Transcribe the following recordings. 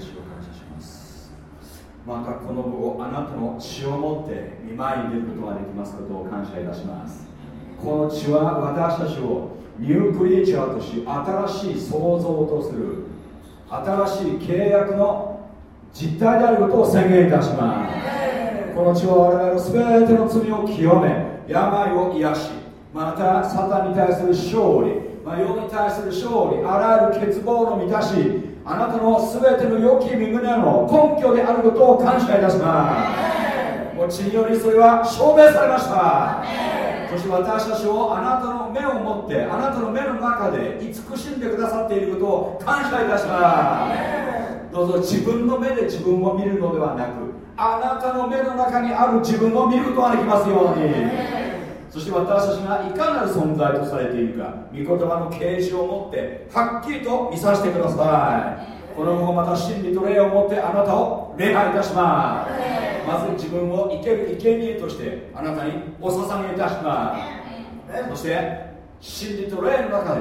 主を感謝します。またこの午後あなたの血を持って見舞いに出ることができますことを感謝いたします。この血は私たちをニュークリーチャーとし新しい創造とする新しい契約の実態であることを宣言いたします。この血は我々の全ての罪を清め病を癒しまたサタンに対する勝利、まあ、世に対する勝利あらゆる欠乏の満たしあなたの全ての良き身胸の根拠であることを感謝いたします。もう血によりそれは証明されました。そして私たちをあなたの目を持ってあなたの目の中で慈しんでくださっていることを感謝いたします。どうぞ自分の目で自分を見るのではなくあなたの目の中にある自分を見ることができますようにそして私たちがいかなる存在とされているか御言葉の啓示を持ってはっきりと見させてください。この後また真理と霊を持ってあなたを礼拝いたします。まず自分を生ける生贄としてあなたにお捧げいたします。そして真理と霊の中で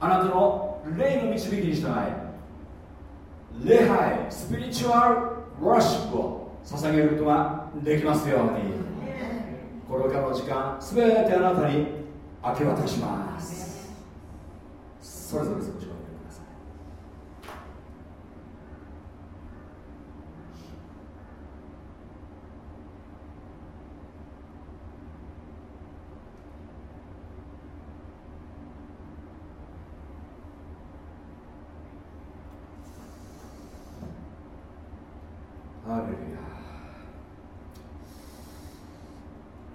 あなたの霊の導きに従い礼拝スピリチュアルワーシップを捧げることができますように。これからの時間全てあなたに明け渡します。それぞれ少し。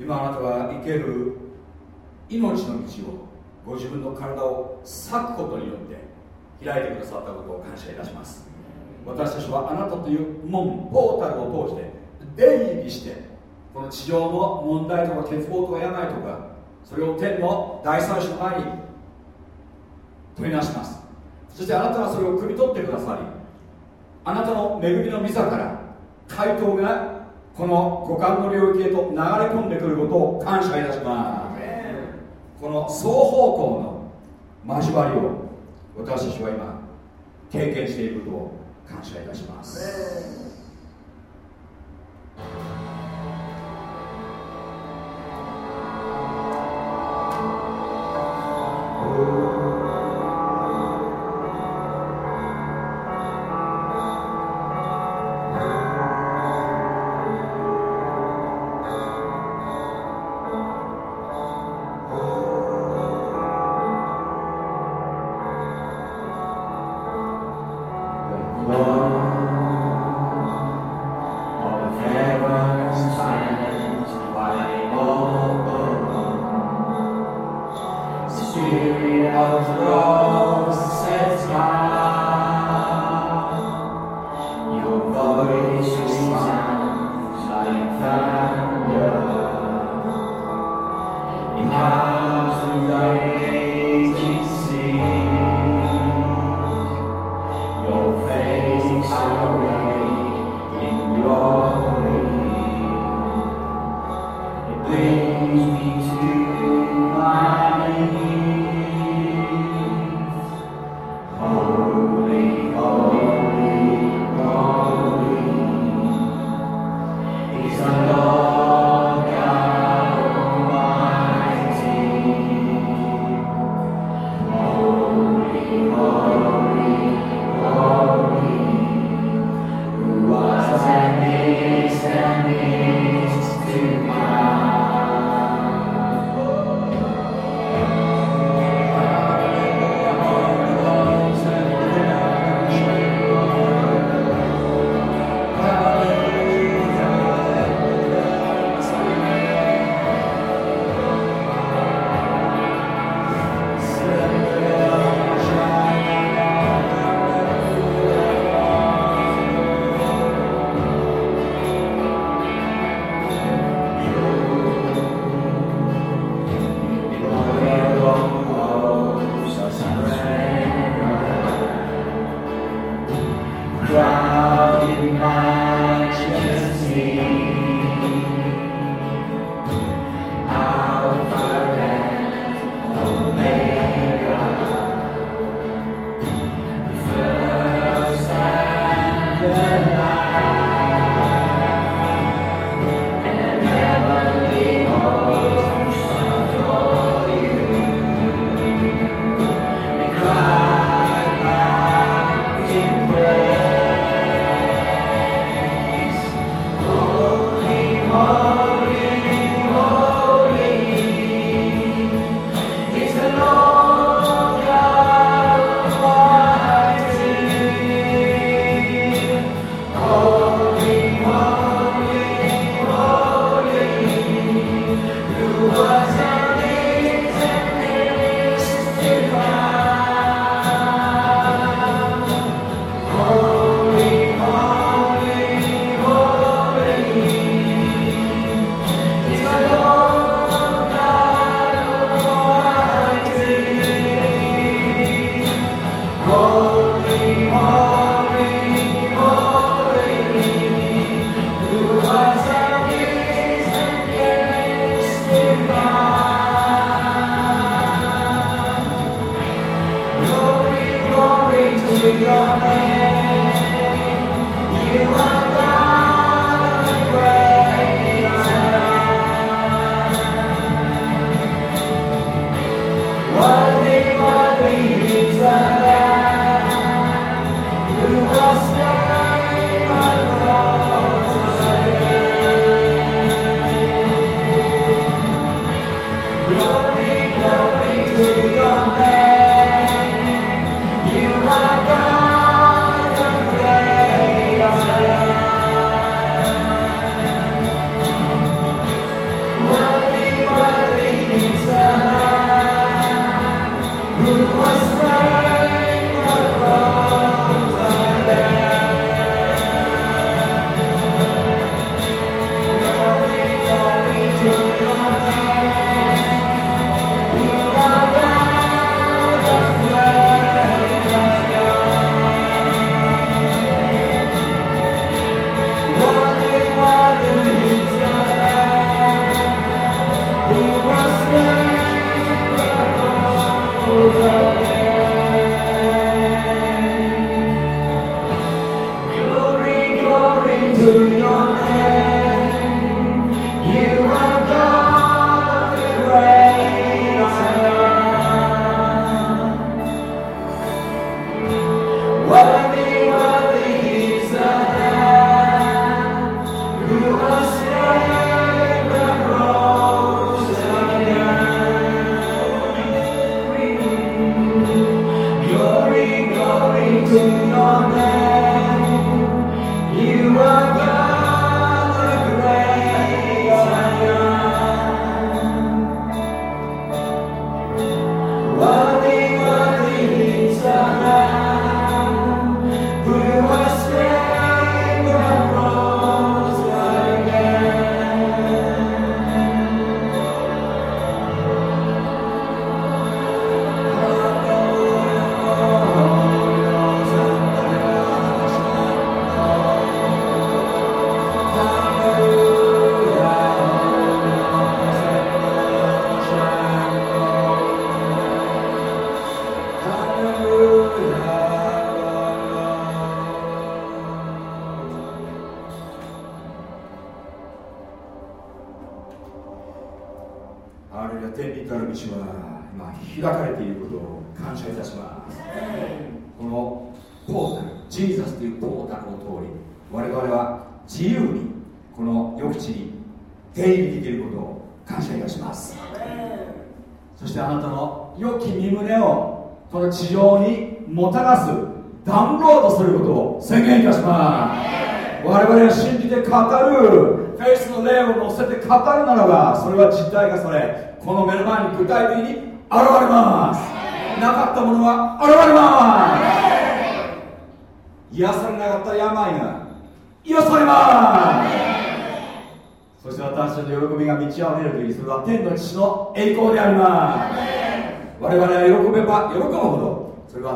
今あなたは生ける命の道をご自分の体を裂くことによって開いてくださったことを感謝いたします。私たちはあなたという門ポータルを通して出入りしてこの地上の問題とか欠乏とか病とかそれを天の第三種の前に取りなします。そしてあなたはそれを汲み取ってくださりあなたの恵みの御座から回答がこの五感の領域へと流れ込んでくることを感謝いたします。この双方向の交わりを私たちは今経験していることを感謝いたします、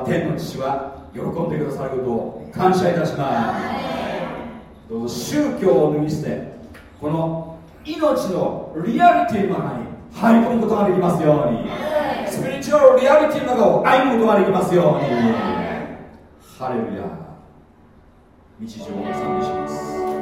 天の父は喜んでくださることを感謝いたします。どうぞ宗教を脱ぎ捨てこの命のリアリティの中に入り込むことができますように。スピリチュアルリアリティの中を歩むことができますように。ハレルヤ。日常を賛美します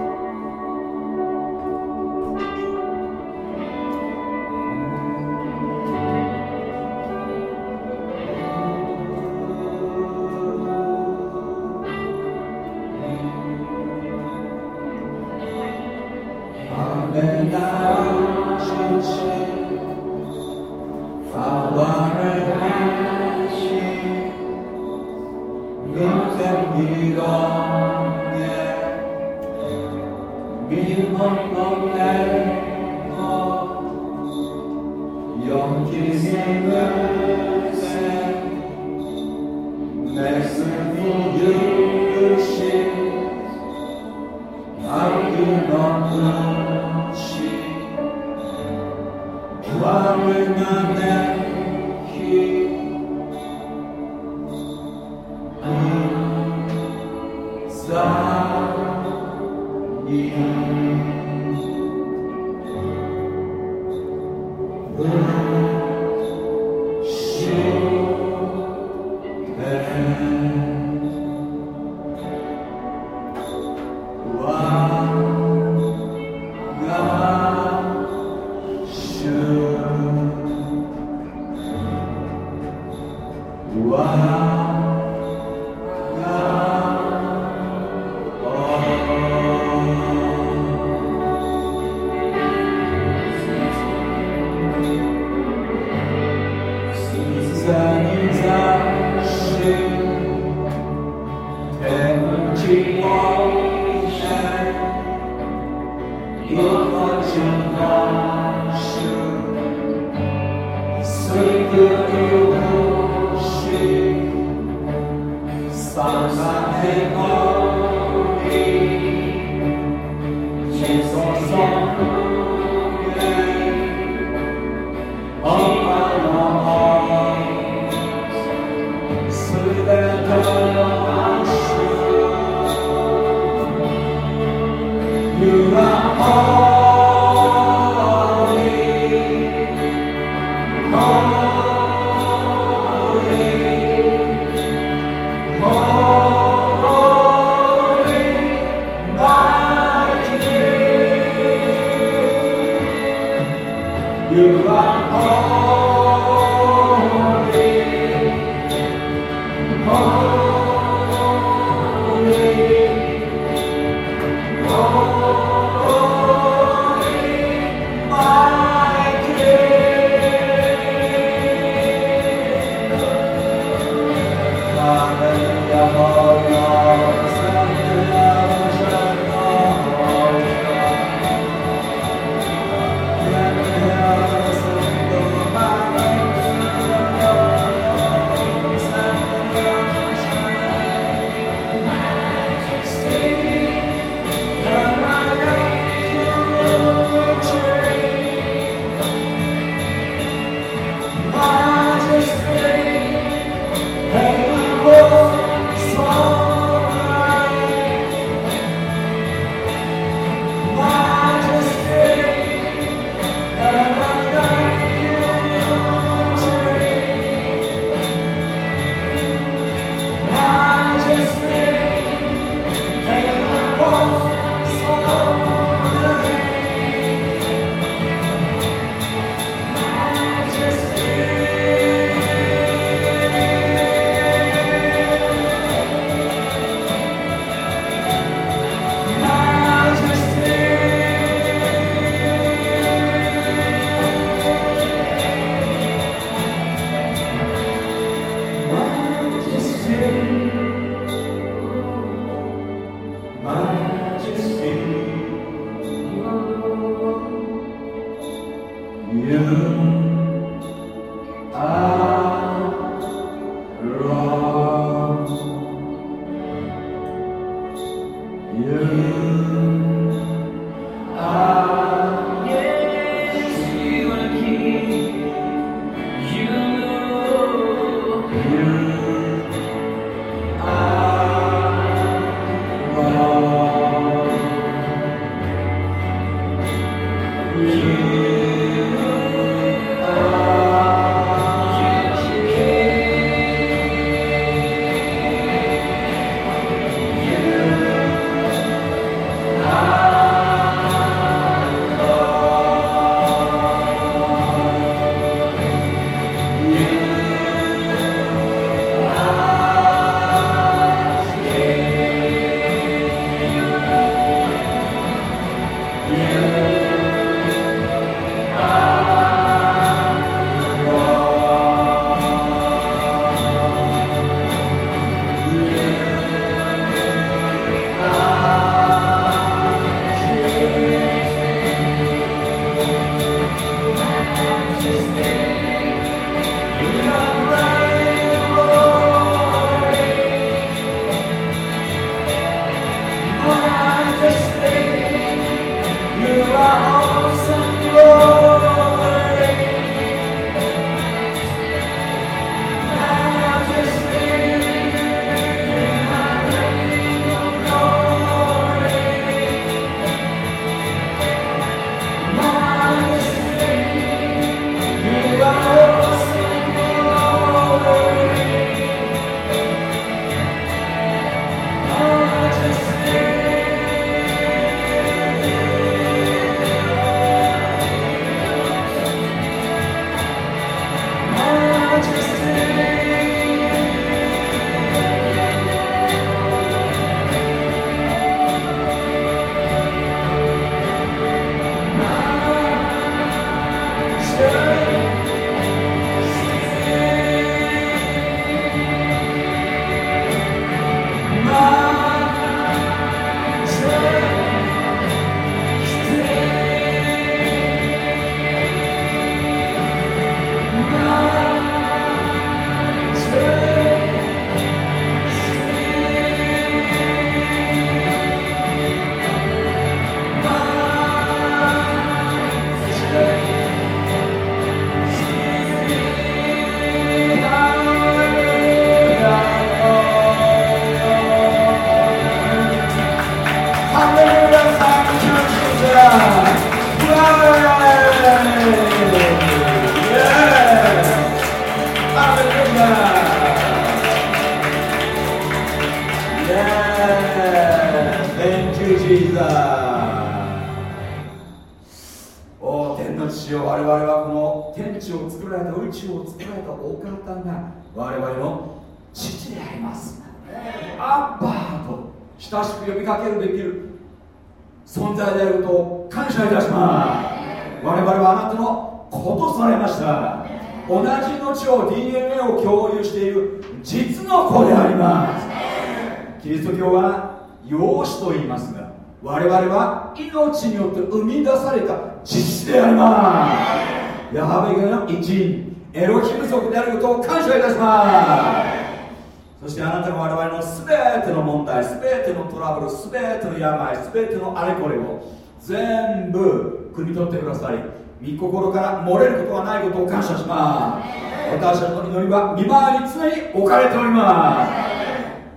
あれ、これを全部汲み取ってください。御心から漏れることはないことを感謝します。私たちの祈りは見舞いに常に置かれておりま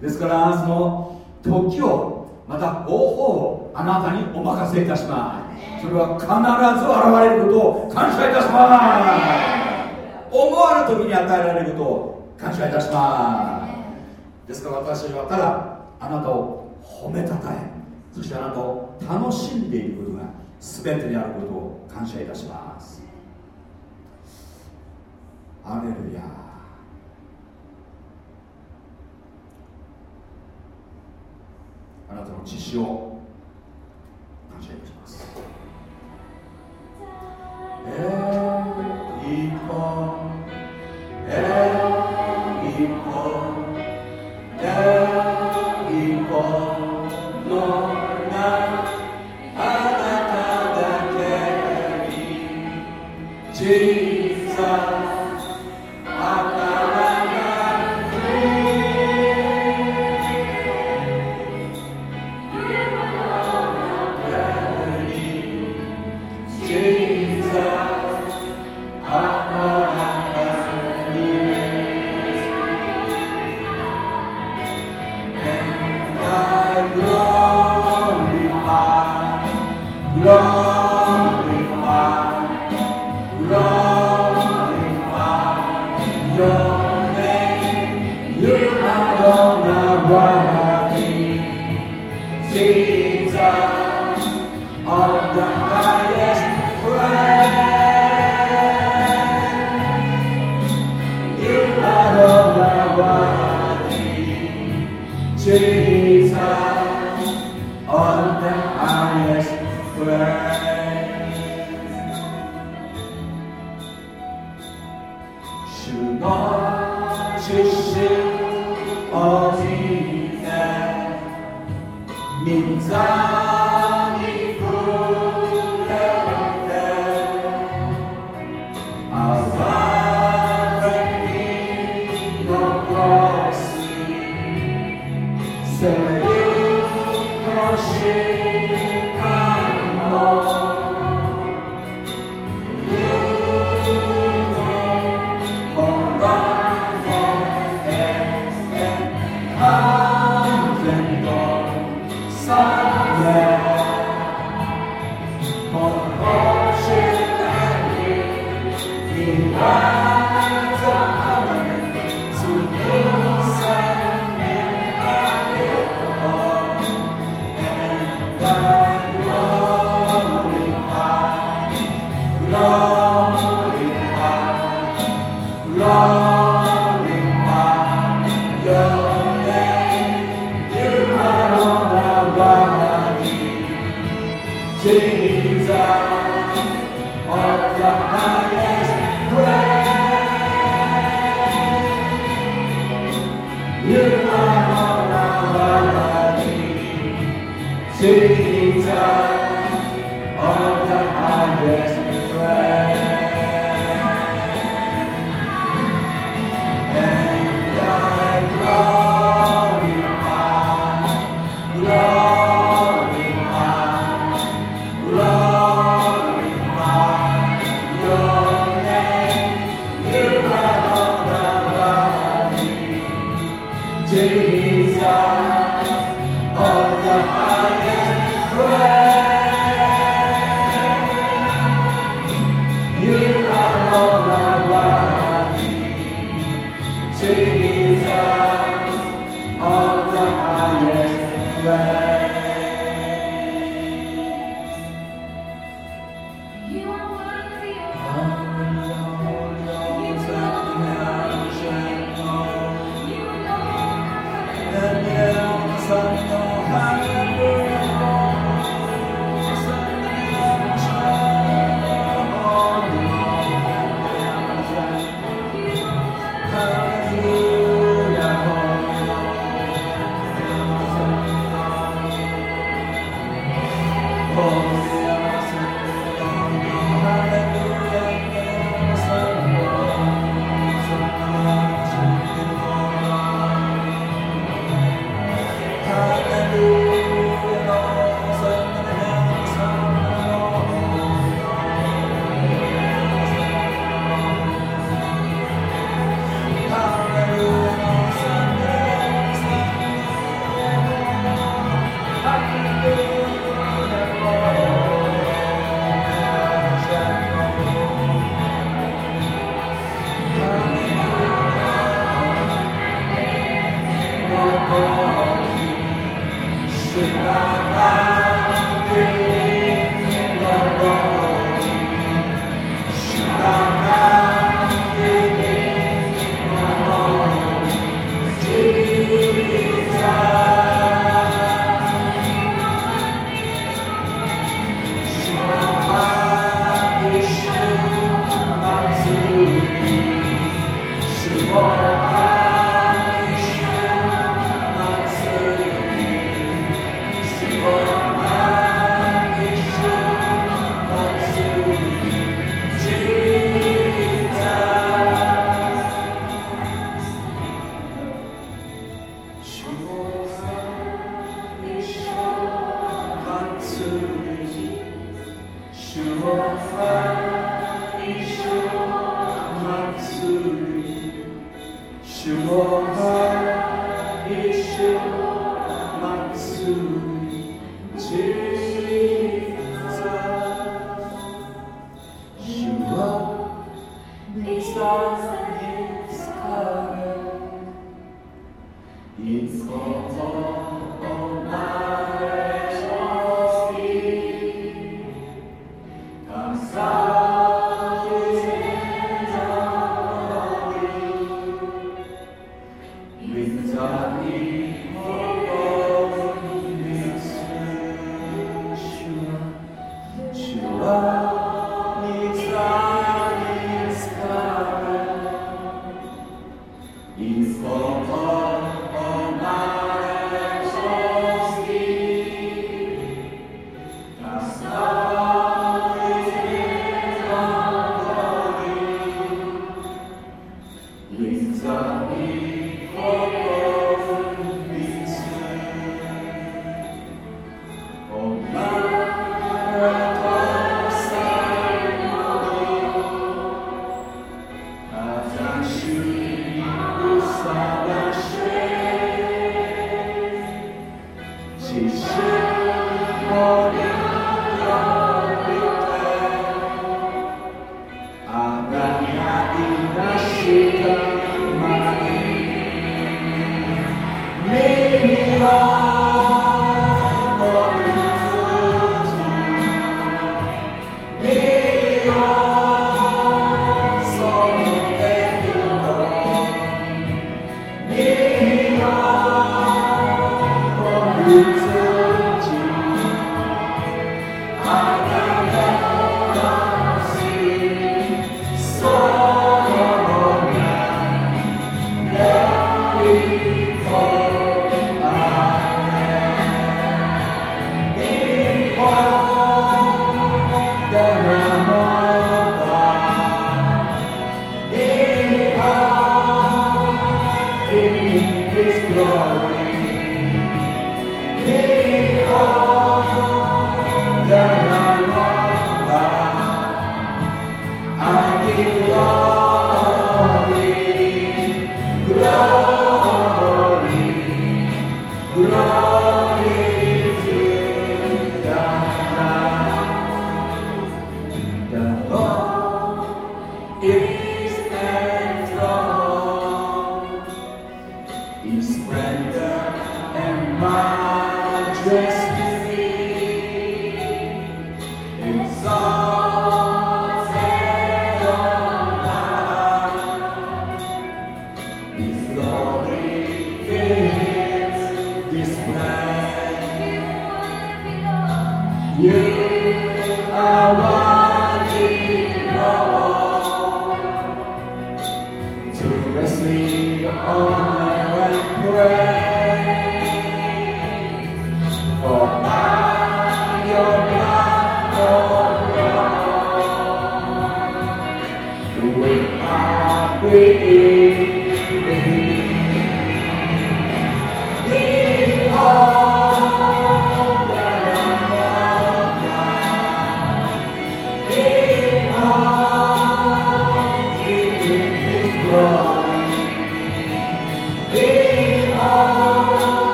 す。ですからその時をまた方法をあなたにお任せいたします。それは必ず現れることを感謝いたします。思わぬ時に与えられることを感謝いたします。ですから私たちはただあなたを褒めたたえそしてあなたを楽しんでいることが全てであることを感謝いたします。アレルヤあなたの知識を感謝いたします。え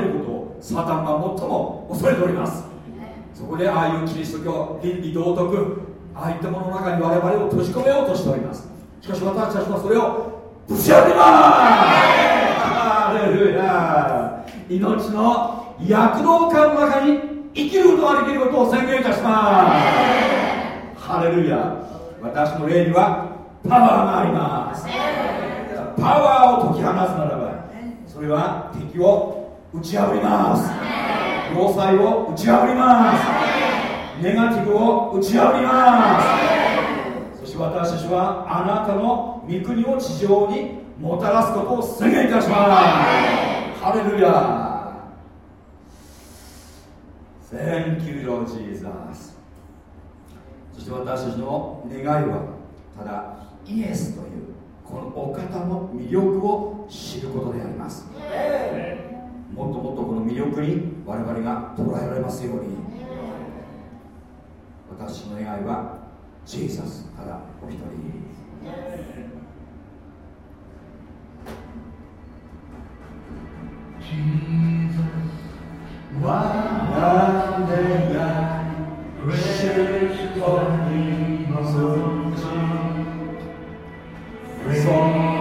めることをサタンは最も恐れております。そこでああいうキリスト教倫理道徳ああいったものの中に我々を閉じ込めようとしております。しかし私たちはそれをぶち破ります。ハレルヤ。命の躍動感の中に生きることができることを宣言いたします。ハレルヤ。私の霊にはパワーがあります。パワーを解き放つならばそれは敵を打ち破ります。労災を打ち破ります。ネガティブを打ち破ります。そして私たちはあなたの御国を地上にもたらすことを宣言いたします。ハレルヤ。Thank you, Lord Jesus. そして私たちの願いはただイエスというこのお方の魅力を知ることであります。もっともっとこの魅力に我々が捉えられますように。私の願いはジーサスただお一人。ジーサスは我が Gracious for me, my ン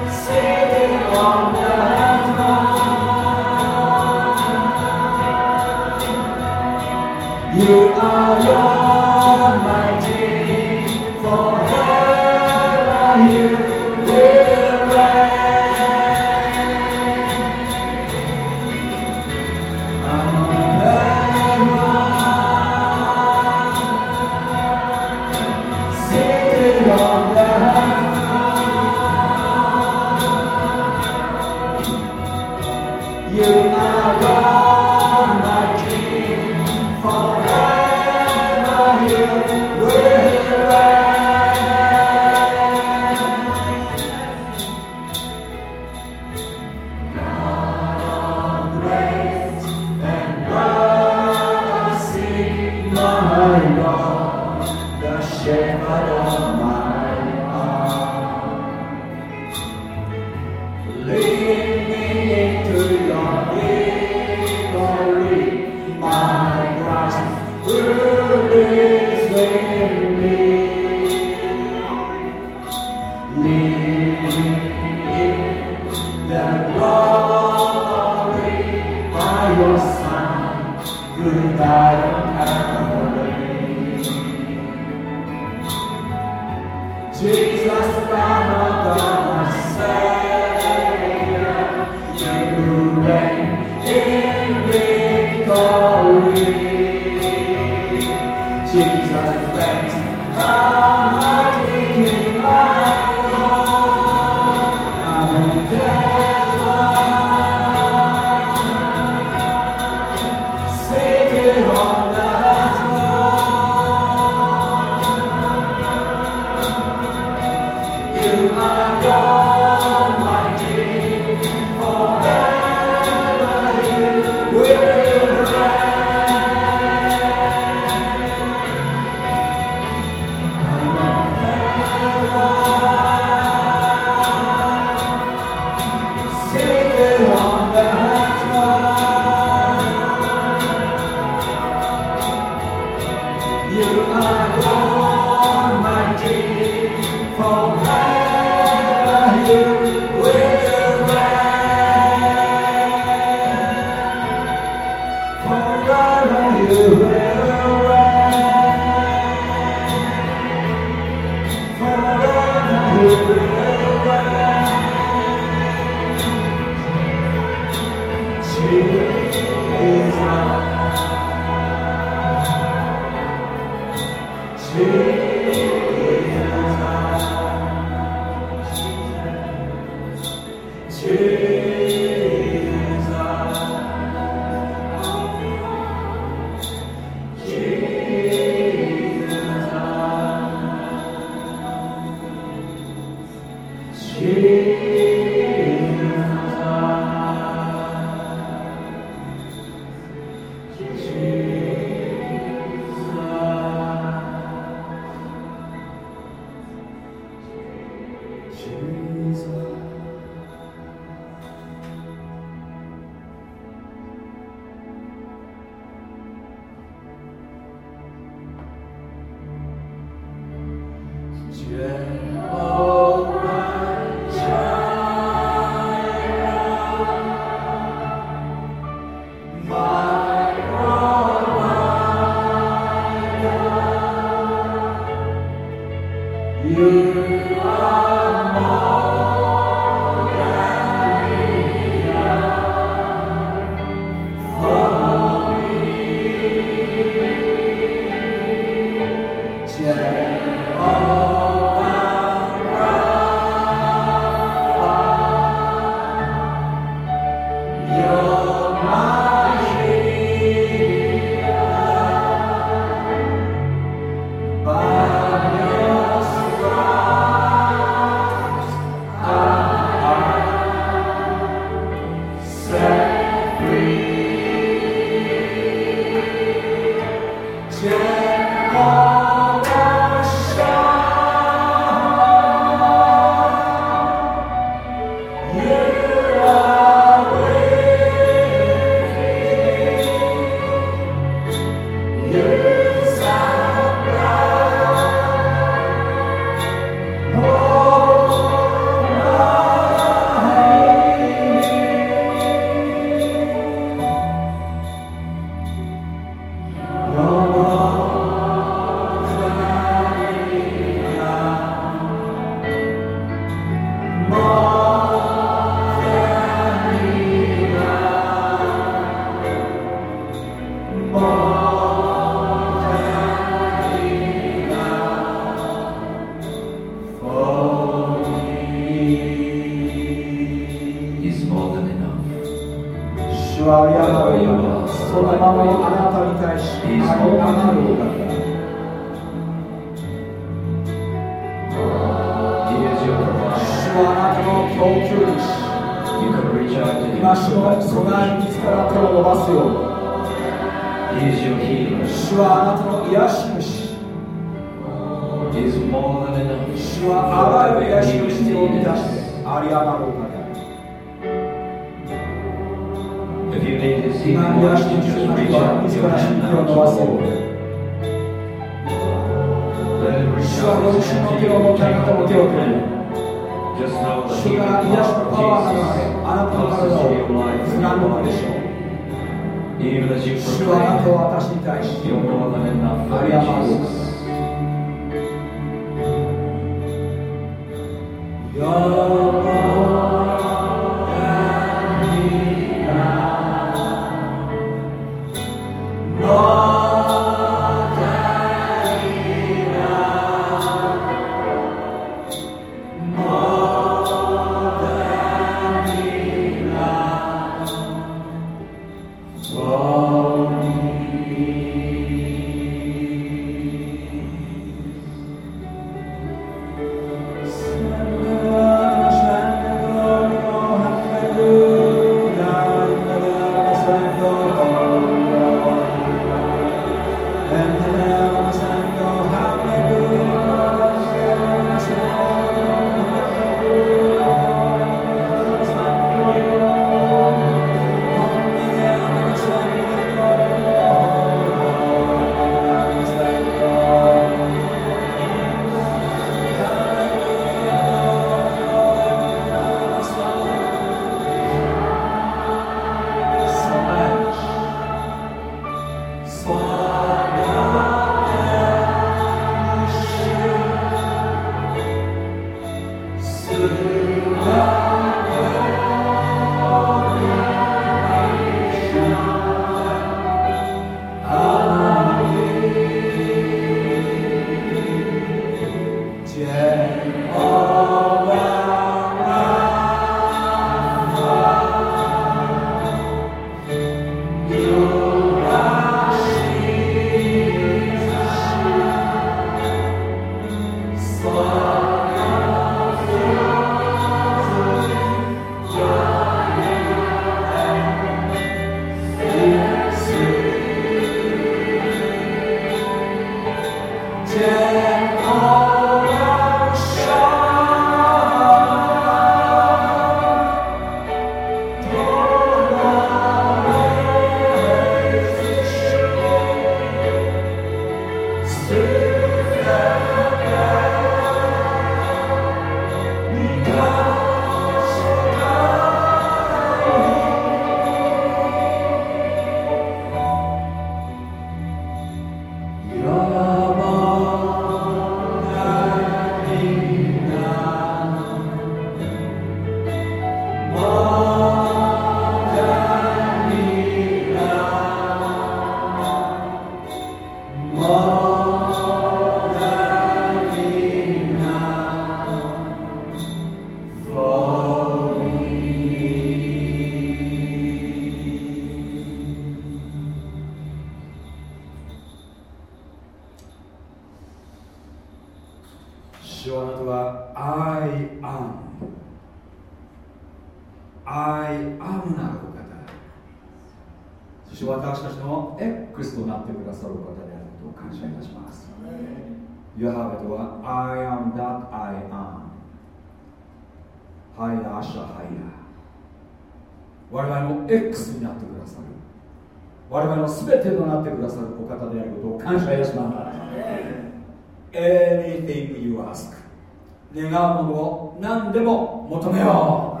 願うものを何でも求めよ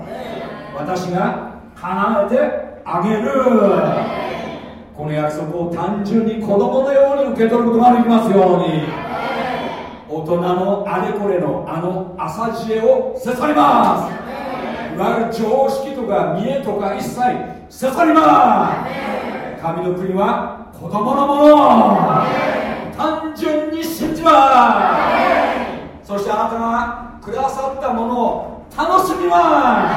う。私が叶えてあげる。この約束を単純に子供のように受け取ることができますように。大人のあれこれのあの浅知恵をせさります。いわゆる常識とか見えとか一切せさります。神の国は子供のもの。単純に信じます。そしてあなたはくださったものを楽しみま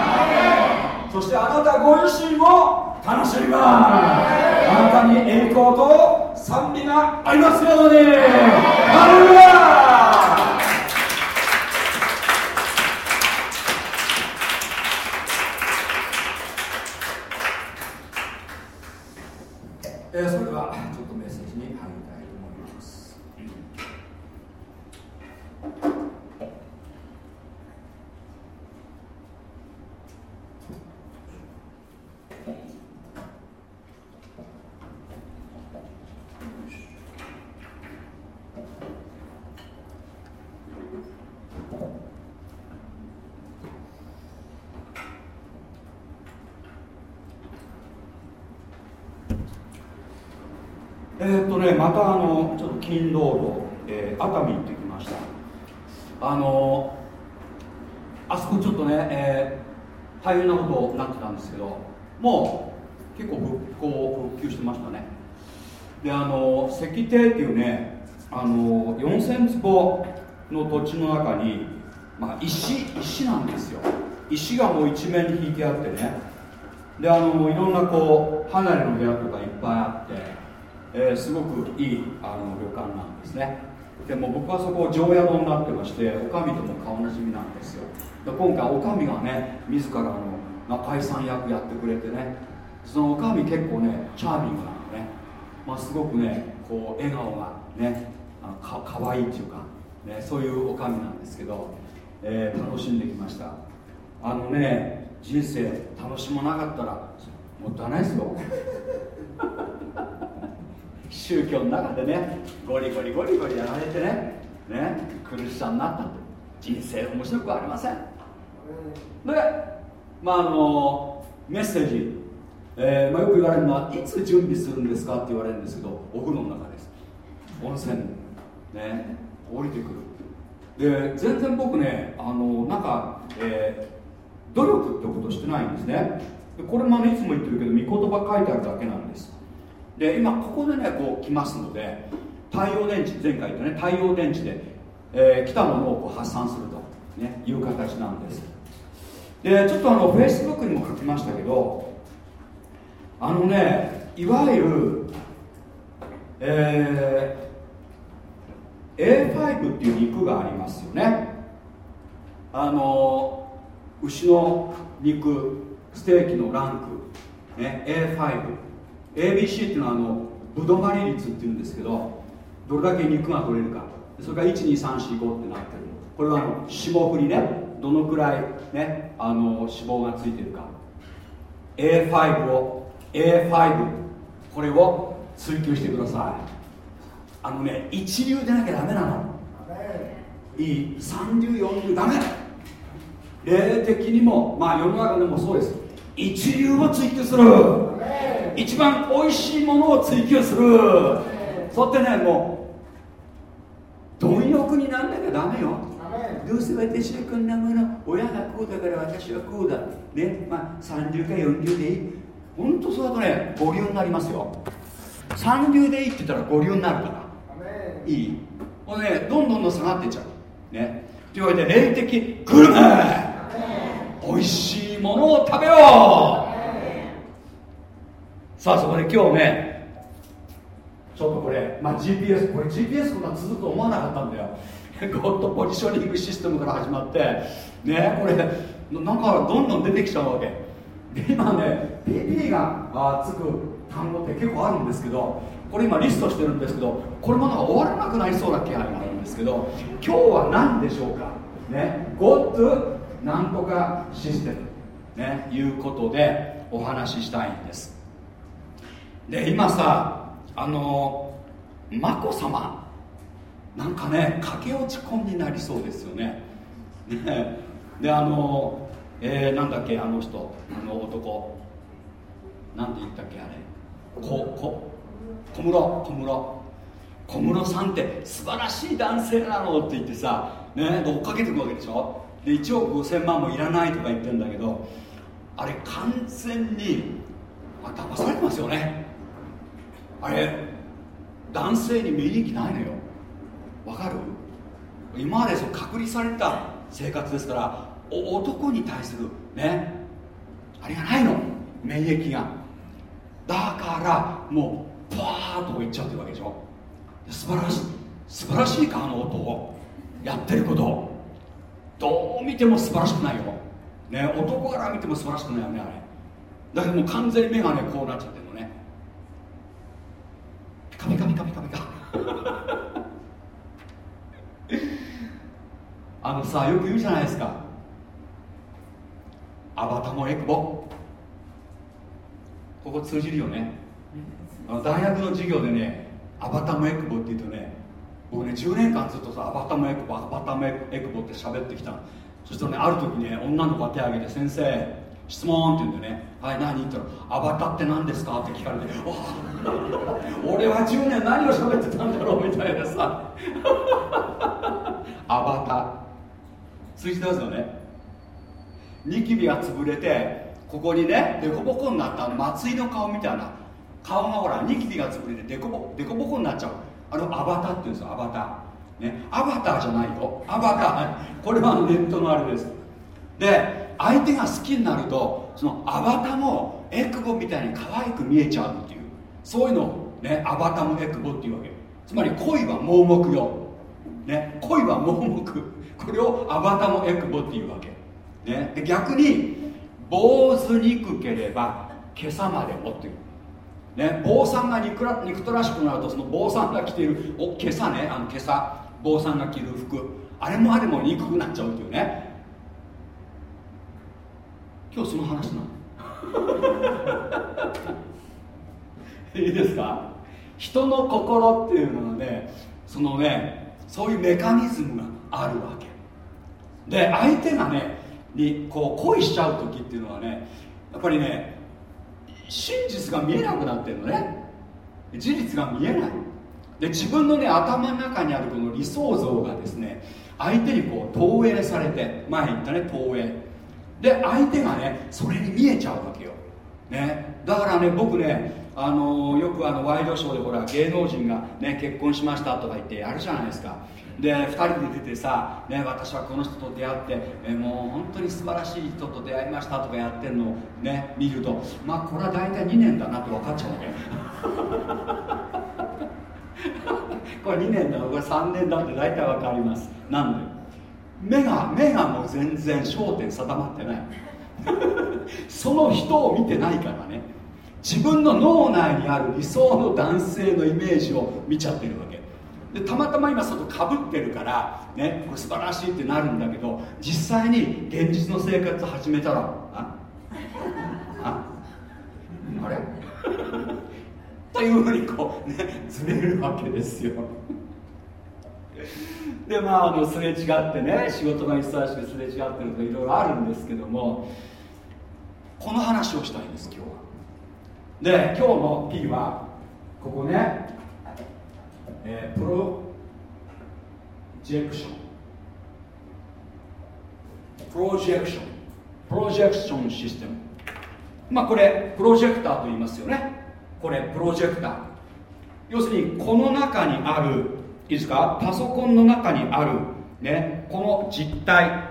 す。そしてあなたご自身も楽しみます。あなたに栄光と賛美がありますように。ハレルヤえー、それではちょっとメッセージに入りたいと思います。えー、っとねまたあのちょっと金道路、えー、熱海行ってきました。あのあそこちょっとね、えー、大変なことになってたんですけどもう結構復興復旧してましたね。であの石庭っていうねあの4000坪の土地の中に、まあ、石石なんですよ。石がもう一面に引いてあってね。であのいろんなこう離れの部屋とかいっぱいあってえー、すごくいいあの旅館なんですね。でも僕はそこ常宿になってましておかみとも顔なじみなんですよ。で今回おかみがね自らの中井さん役やってくれてね。そのおかみ結構ねチャーミングなのね、まあ、すごくねこう笑顔がねあのかかわいいっていうか、ね、そういうおかみなんですけど、えー、楽しんできました。あのね人生楽しまなかったらもったいないですよ。宗教の中でねゴリゴリゴリゴリやられてねね苦しさになった人生面白くありません。でまああのメッセージ、えーまあ、よく言われるのはいつ準備するんですかって言われるんですけどお風呂の中です。温泉。ね降りてくる。で全然僕ねあのなんか、えー、努力ってことしてないんですね。これも、ね、いつも言ってるけど御言葉書いてあるだけなんです。で今ここでねこう来ますので太陽電池前回言ったね太陽電池で、えー、来たものをこう発散すると、ね、いう形なんです。でちょっとあのフェイスブックにも書きましたけどあのねいわゆるえー、A5 っていう肉がありますよね。あの牛の肉ステーキのランク、ね、A5 ABC っていうのはあのブドマリ率っていうんですけどどれだけ肉が取れるか。それから12345ってなってる。これはあの脂肪振りね。どのくらいねあの脂肪がついてるか。A5 を A5 これを追求してくださあのね一流でなきゃダメなの。いい。三流四流ダメ。霊的にもまあ世の中でもそうです。一流を追求する一番おいしいものを追求する。そうやってねもう貪欲になんなきゃダメよ。どうせ私はこんなもの親がこうだから私はこうだ。ねまあ三流か四流でいい。本当そうだとね。五流になりますよ。三流でいいって言ったら五流になるから。いい。これねどんどんどん下がっていっちゃう。ね。というわけで霊的グルメ。美味しいものを食べようさあそこで今日ねちょっとこれ、まあ、GPS これ GPS こんな続くと思わなかったんだよ。ゴッドポジショニングシステムから始まってねこれなんかどんどん出てきちゃうわけ。で今ね PP があつく単語って結構あるんですけどこれ今リストしてるんですけどこれもなんか終わらなくなりそうな気配があるんですけど今日は何でしょうか？ね God なんとかシステム。ねいうことでお話ししたいんです。で今さあの眞子さまなんかね駆け落ち婚になりそうですよね。ね。であの、えー、なんだっけあの人あの男。なんて言ったっけあれ。ここ小室小室。小室さんって素晴らしい男性なのって言ってさ、ね、追っかけてくわけでしょ？で1億5000万もいらないとか言ってるんだけどあれ完全に、まあ、騙されてますよね。あれ男性に免疫ないのよ。わかる？今までその隔離された生活ですから男に対するねあれがないの。免疫が。だからもうバーッといっちゃってるわけでしょ。素晴らしい。素晴らしいかあの音を。やってることどう見ても素晴らしくないよ、ね、男から見ても素晴らしくないよねあれ。だけどもう完全に目がねこうなっちゃって。カピカピカピカピカあのさよく言うじゃないですか。アバタモエクボ。ここ通じるよね。あの大学の授業でねアバタモエクボって言うとね僕ね10年間ずっとさアバタモエクボアバタモエクボって喋ってきたそしたらねある時ね女の子が手を挙げて先生質問って言うんでね「はい何?」って言ったら「アバターって何ですか?」って聞かれて「俺は10年何を喋ってたんだろう」みたいなさ。アバタ。ー通じてますよね。ニキビが潰れてここにねデコボコになった松井の顔みたいな。顔がほらニキビが潰れてデコボデコボコになっちゃう。あのアバターっていうんですよアバタ。ーねアバターじゃないよ。アバター。これはネットのあれです。で相手が好きになるとそのアバタもエクボみたいに可愛く見えちゃうっていうそういうのをねアバタもエクボっていうわけつまり恋は盲目よ。ね恋は盲目。これをアバタもエクボっていうわけ。ねで逆に坊主憎ければ今朝までもっていうね、坊さんが憎ら憎たらしくなるとその坊さんが着ているお今朝ねあの今朝坊さんが着る服。あれもあれも憎くなっちゃうっていうね。今日その話なの？いいですか？人の心っていうのはねそのねそういうメカニズムがあるわけ。で相手がねにこう恋しちゃう時っていうのはねやっぱりね真実が見えなくなってるのね。事実が見えない。で自分のね頭の中にあるこの理想像がですね相手にこう投影されて前言ったね投影。で相手がねそれに見えちゃうわけよ、ね、だからね僕ねあの、よくあのワイドショーでほら芸能人が、ね、結婚しましたとか言ってやるじゃないですか。で2人で出てさ、ね、私はこの人と出会って、えもう本当に素晴らしい人と出会いましたとかやってるのを、ね、見るとまあこれは大体2年だなって分かっちゃうわけ。これ2年だこれ3年だって大体分かります。なんで？目が目がもう全然焦点定まってない。その人を見てないからね。自分の脳内にある理想の男性のイメージを見ちゃってるわけ。でたまたま今外かぶってるからねこれ素晴らしいってなるんだけど実際に現実の生活始めたらあ？あ？あれ？というふうにこうねずれるわけですよ。でまああのすれ違ってね仕事が忙しくすれ違ってるとかいろいろあるんですけどもこの話をしたいんです今日は。で今日の P はここね、えー、プロジェクション。プロジェクション。プロジェクションシステム。まあこれプロジェクターと言いますよね。これプロジェクター。要するにこの中にあるいいですか？パソコンの中にあるねこの実体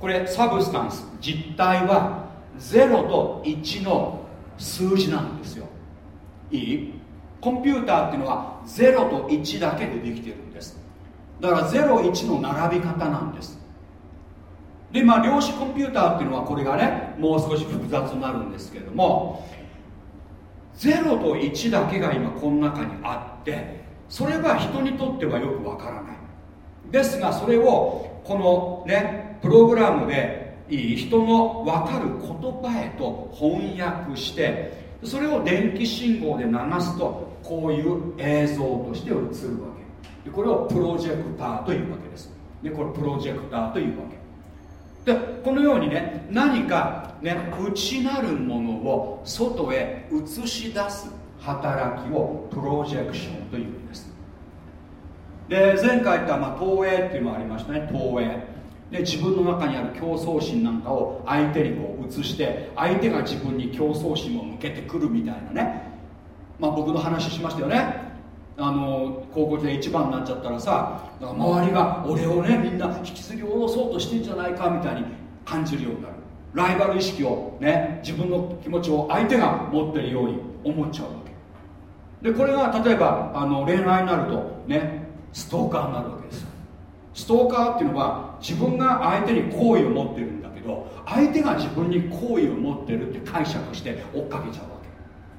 これサブスタンス。実体は0と1の数字なんですよ。いい？コンピューターっていうのは0と1だけでできてるんです。だから01の並び方なんです。でまあ量子コンピューターっていうのはこれがねもう少し複雑になるんですけれども0と1だけが今この中にあってそれは人にとってはよくわからない。ですがそれをこのねプログラムでいい人の分かる言葉へと翻訳してそれを電気信号で流すとこういう映像として映るわけ。でこれをプロジェクターというわけです。でこれプロジェクターというわけ。でこのようにね何かね内なるものを外へ映し出す。働きをプロジェクションというんです。で前回言った、まあ、投影っていうのがありましたね。投影。で自分の中にある競争心なんかを相手にこう映して相手が自分に競争心を向けてくるみたいなね。まあ僕の話しましたよね。あの高校時代一番になっちゃったらさ周りが俺をねみんな引きずり下ろそうとしてんじゃないかみたいに感じるようになる。ライバル意識をね自分の気持ちを相手が持ってるように思っちゃうでこれが例えばあの恋愛になるとねストーカーになるわけですストーカーっていうのは自分が相手に好意を持ってるんだけど相手が自分に好意を持ってるって解釈して追っかけちゃうわ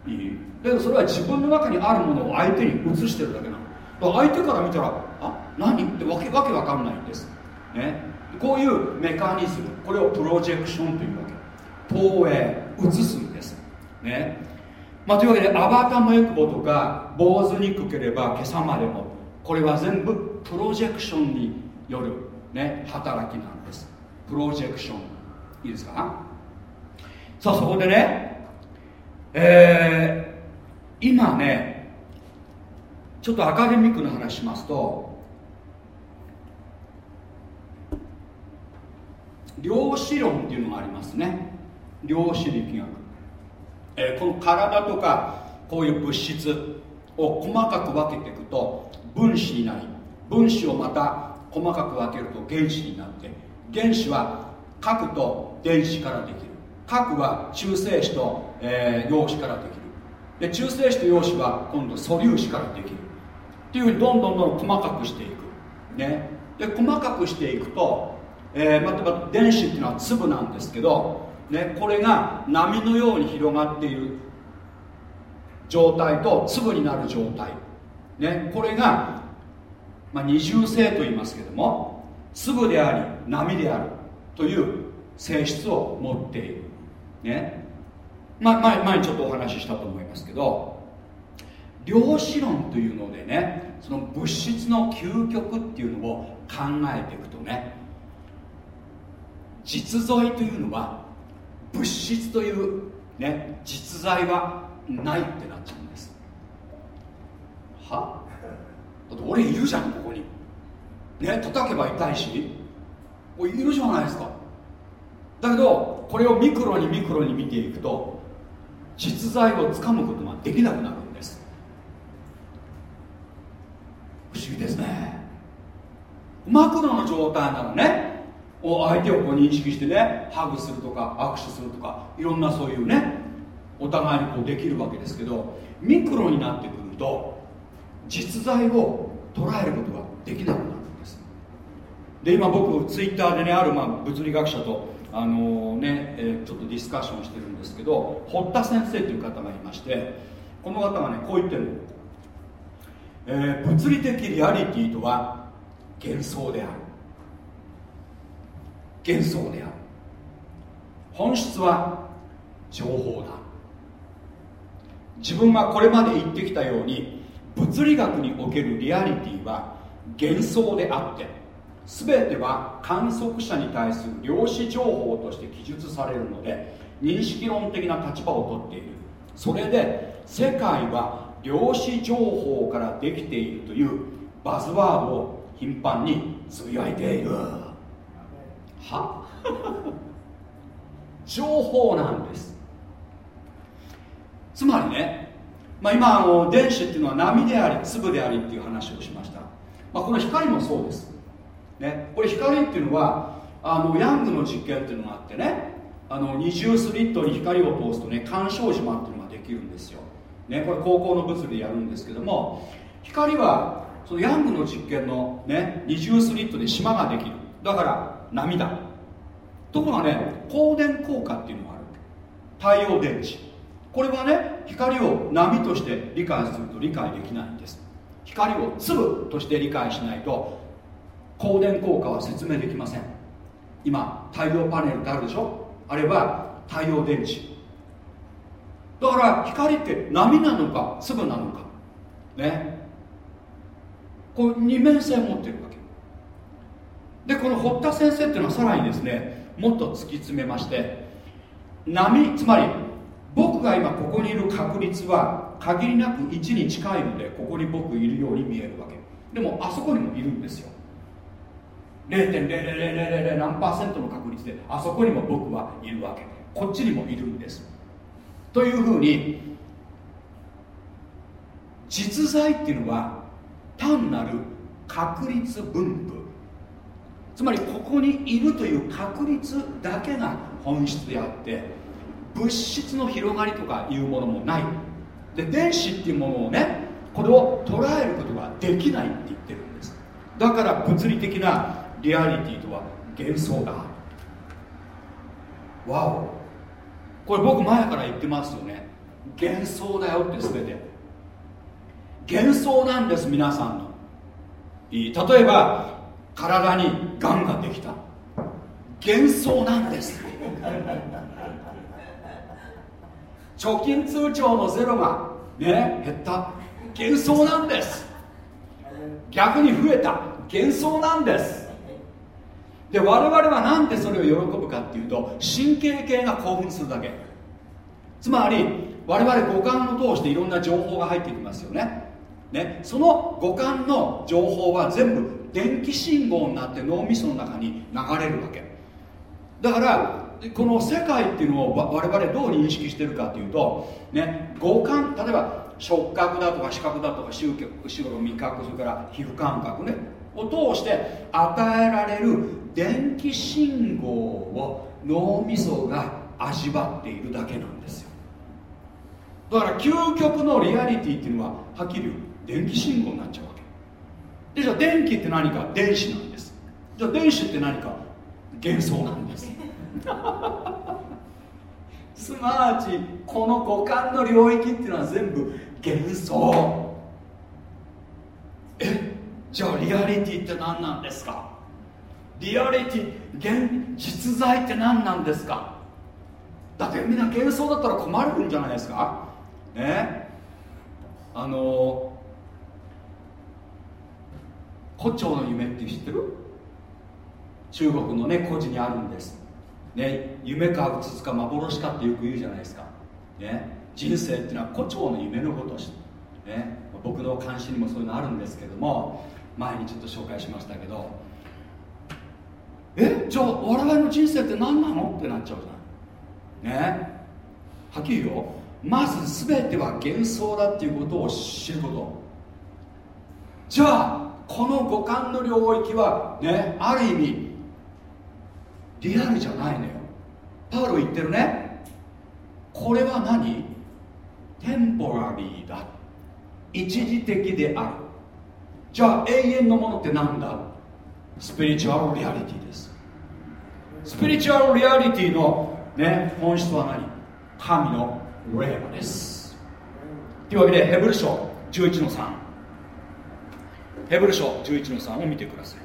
け。いい？だけどそれは自分の中にあるものを相手に移してるだけなの。相手から見たらあ何？ってわけわけわかんないんです、ね、こういうメカニズムこれをプロジェクションというわけ。投影移すんです。ね。まあ、というわけでアバタムエクボとか坊主にくければ今朝までもこれは全部プロジェクションによる、ね、働きなんです。プロジェクション。いいですか？さあそこでねえー、今ねちょっとアカデミックな話しますと量子論っていうのがありますね。量子力学、えー、この体とかこういう物質を細かく分けていくと分子になり分子をまた細かく分けると原子になって原子は核と電子からできる。核は中性子と、えー、陽子からできる。で中性子と陽子は今度素粒子からできる。っていうふうにどんどんどん細かくしていく。ね。で細かくしていくと、えー、また電子っていうのは粒なんですけど、ね、これが波のように広がっている状態と粒になる状態。ね、これが、まあ、二重性と言いますけども粒であり波であるという性質を持っている、ねまあ、前前にちょっとお話ししたと思いますけど量子論というのでねその物質の究極っていうのを考えていくとね実在というのは物質という、ね、実在はないってなっちゃうんです。は？だって俺いるじゃんここに。ね叩けば痛いし。いるじゃないですか。だけどこれをミクロにミクロに見ていくと実在をつかむことができなくなるんです。不思議ですね。マクロの状態ならね。相手をこう認識してねハグするとか握手するとかいろんなそういうねお互いにこうできるわけですけどミクロになってくると実在を捉えることができなくなるんです。で今僕ツイッターでねあるまあ物理学者とあのね、え、ちょっとディスカッションしてるんですけど堀田先生という方がいましてこの方がねこう言ってるえー、物理的リアリティとは幻想である。幻想である。本質は情報だ。自分がこれまで言ってきたように物理学におけるリアリティは幻想であって全ては観測者に対する量子情報として記述されるので認識論的な立場をとっている。それで世界は量子情報からできているというバズワードを頻繁につぶやいている。は。情報なんです。つまりね、まあ、今あの電子っていうのは波であり粒でありっていう話をしました、まあ、この光もそうです、ね、これ光っていうのはあのヤングの実験っていうのがあってねあの二重スリットに光を通すとね干渉島っていうのができるんですよ、ね、これ高校の物理でやるんですけども光はそのヤングの実験の、ね、二重スリットで島ができる。だから波だところがね光電効果っていうのがある。太陽電池。これはね光を波として理解すると理解できないんです。光を粒として理解しないと光電効果は説明できません。今太陽パネルってあるでしょ？あれは太陽電池。だから光って波なのか粒なのか。ね。こう二面性を持ってるでこの堀田先生っていうのはさらにですねもっと突き詰めまして波つまり僕が今ここにいる確率は限りなく1に近いのでここに僕いるように見えるわけ。でもあそこにもいるんですよ。0.0000何パーセントの確率であそこにも僕はいるわけ。こっちにもいるんです。というふうに実在っていうのは単なる確率分布。つまりここにいるという確率だけが本質であって物質の広がりとかいうものもない。で電子っていうものをねこれを捉えることができないって言ってるんです。だから物理的なリアリティとは幻想だ。わお。これ僕前から言ってますよね。幻想だよって全て。幻想なんです皆さんの。例えば体にがんができた。幻想なんです。貯金通帳のゼロがね減った。幻想なんです。逆に増えた。幻想なんです。で我々は何でそれを喜ぶかっていうと神経系が興奮するだけ。つまり我々五感を通していろんな情報が入ってきますよね。ねその五感の情報は全部電気信号になって脳みその中に流れるわけ。だからこの世界っていうのを我々どう認識してるかっていうと、ね、五感例えば触覚だとか視覚だとか嗅覚視覚味覚それから皮膚感覚ねを通して与えられる電気信号を脳みそが味わっているだけなんですよ。だから究極のリアリティっていうのははっきり言う。電気信号になっちゃうわけ。でじゃあ電気って何か？電子なんです。じゃあ電子って何か？幻想なんです。すなわちこの五感の領域っていうのは全部幻想えじゃあリアリティって何なんですか？リアリティ現実在って何なんですか？だってみんな幻想だったら困るんじゃないですか？ね？あの胡蝶の夢って知ってる？中国のね古事にあるんです。ね夢かうつつか幻かってよく言うじゃないですか。ね人生っていうのは胡蝶の夢のごとし、ね、僕の関心にもそういうのあるんですけども前にちょっと紹介しましたけど。えじゃあ我々の人生って何なの？ってなっちゃうじゃないねはっきり言うよ。まず全ては幻想だっていうことを知ること。じゃあこの五感の領域はねある意味リアルじゃないのよ。パウロ言ってるね。これは何？テンポラリーだ。一時的である。じゃあ永遠のものって何だ？スピリチュアルリアリティです。スピリチュアルリアリティの、ね、本質は何？神の霊馬です。というわけでヘブル書11の3ヘブル書11の3を見てください。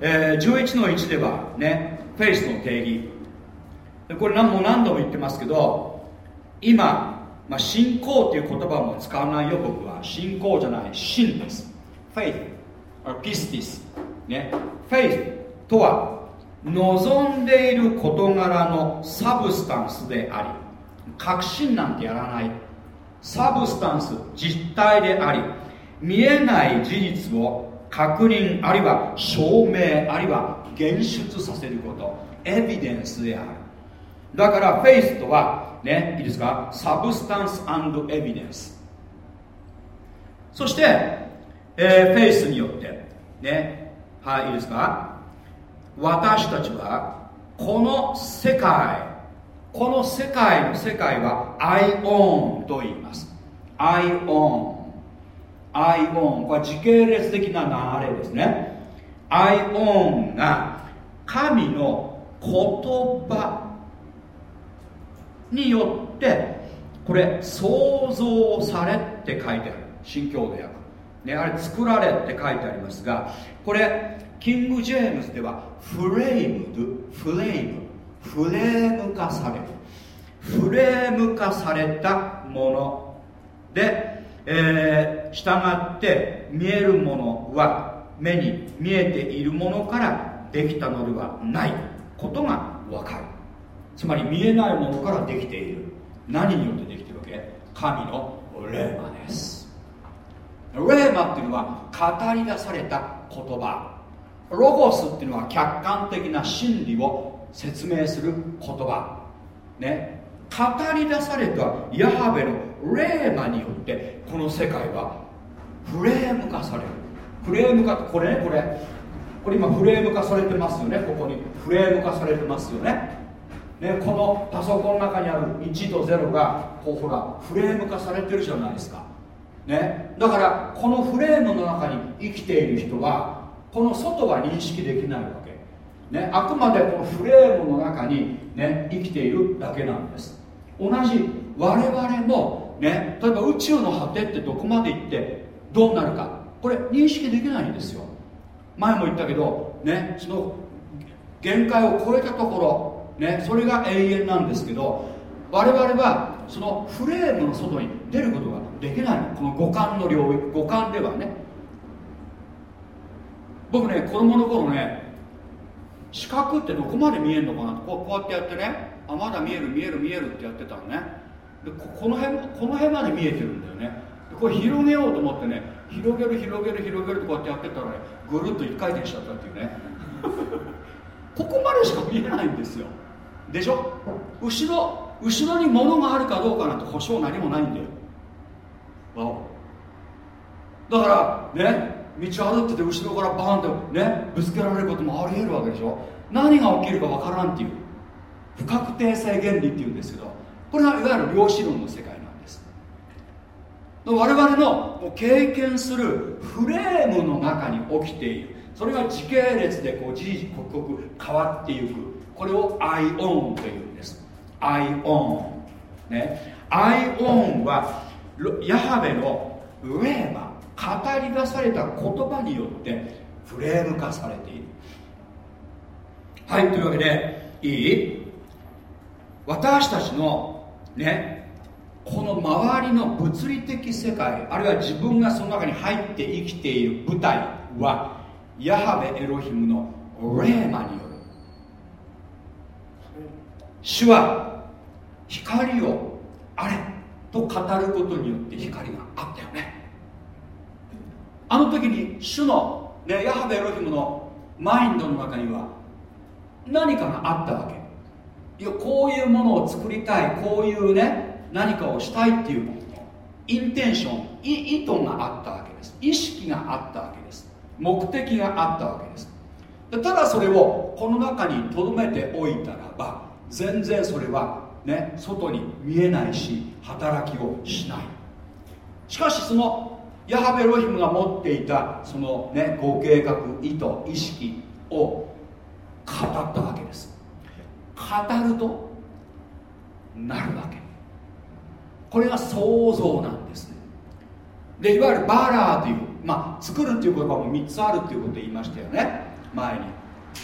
えー、11の1ではねフェイスの定義。これ何も何度も言ってますけど今、まあ、信仰っていう言葉も使わないよ僕は。信仰じゃない。信です。Faith or pistis ね。Faith とは望んでいる事柄の substance であり確信なんてやらない。 substance 実体であり見えない事実を確認あるいは証明あるいは現出させることエビデンスである。だからフェイスとはねいいですか？ substance evidence。そして、えー、フェイスによってねはいいいですか？私たちはこの世界この世界の世界は I own と言います。I own I own これは時系列的な流れですね。I own が神の言葉によってこれ創造されって書いてある。新共同訳ねあれ作られって書いてありますがこれキング・ジェームズではフレームドフレーム。フレーム化されフレーム化されたもの。で、えー、従って見えるものは目に見えているものからできたのではないことが分かる。つまり見えないものからできている。何によってできているわけ？神のレーマです。レーマっていうのは語り出された言葉。ロゴスっていうのは客観的な真理を説明する言葉。ね。語り出されたヤハベのレーマによってこの世界はフレーム化される。フレーム化これねこれ。これ今フレーム化されてますよね。ここに。フレーム化されてますよね。ねこのパソコンの中にある1と0がこうほらフレーム化されてるじゃないですか。ね。だからこのフレームの中に生きている人はこの外は認識できないわけ、ね、あくまでこのフレームの中に、ね、生きているだけなんです。同じ我々も、ね、例えば宇宙の果てってどこまで行ってどうなるか。これ認識できないんですよ。前も言ったけど、ね、その限界を超えたところ、ね、それが永遠なんですけど我々はそのフレームの外に出ることができないこの五感の領域五感ではね。僕ね子供の頃ね四角ってどこまで見えるのかな？こうこうやってやってね。あまだ見える見える見えるってやってたのね。でこの辺この辺まで見えてるんだよね。でこれ広げようと思ってね広げる広げる広げるとこうやってやってたらねぐるっと一回転しちゃったっていうね。ここまでしか見えないんですよ。でしょ？後ろ後ろに物があるかどうかなんて保証何もないんだよ。わお。だからね道を歩ってて後ろからバーンとねぶつけられることもありえるわけでしょ？何が起きるかわからんっていう。不確定性原理っていうんですけどこれがいわゆる量子論の世界なんです。我々の経験するフレームの中に起きている。それが時系列でこう事実刻々変わっていく。これをアイオンというんです。アイオン。ね。アイオンはヤハベのレーマ語り出された言葉によってフレーム化されている。はいというわけでいい？私たちのねこの周りの物理的世界あるいは自分がその中に入って生きている舞台はヤハベエロヒムのレーマによる。主は光をあれと語ることによって光があったよね。あの時に主の、ね、ヤハベエロヒムのマインドの中には何かがあったわけ。いやこういうものを作りたいこういうね何かをしたいっていうインテンション意図があったわけです。意識があったわけです。目的があったわけです。ただそれをこの中に留めておいたらば全然それはね外に見えないし働きをしない。しかしそのヤハベロヒムが持っていたそのねご計画意図意識を語ったわけです。語るとなるわけ。これが想像なんですね。でいわゆるバラーというまあ作るっていう言葉も3つあるっていうことを言いましたよね。前に。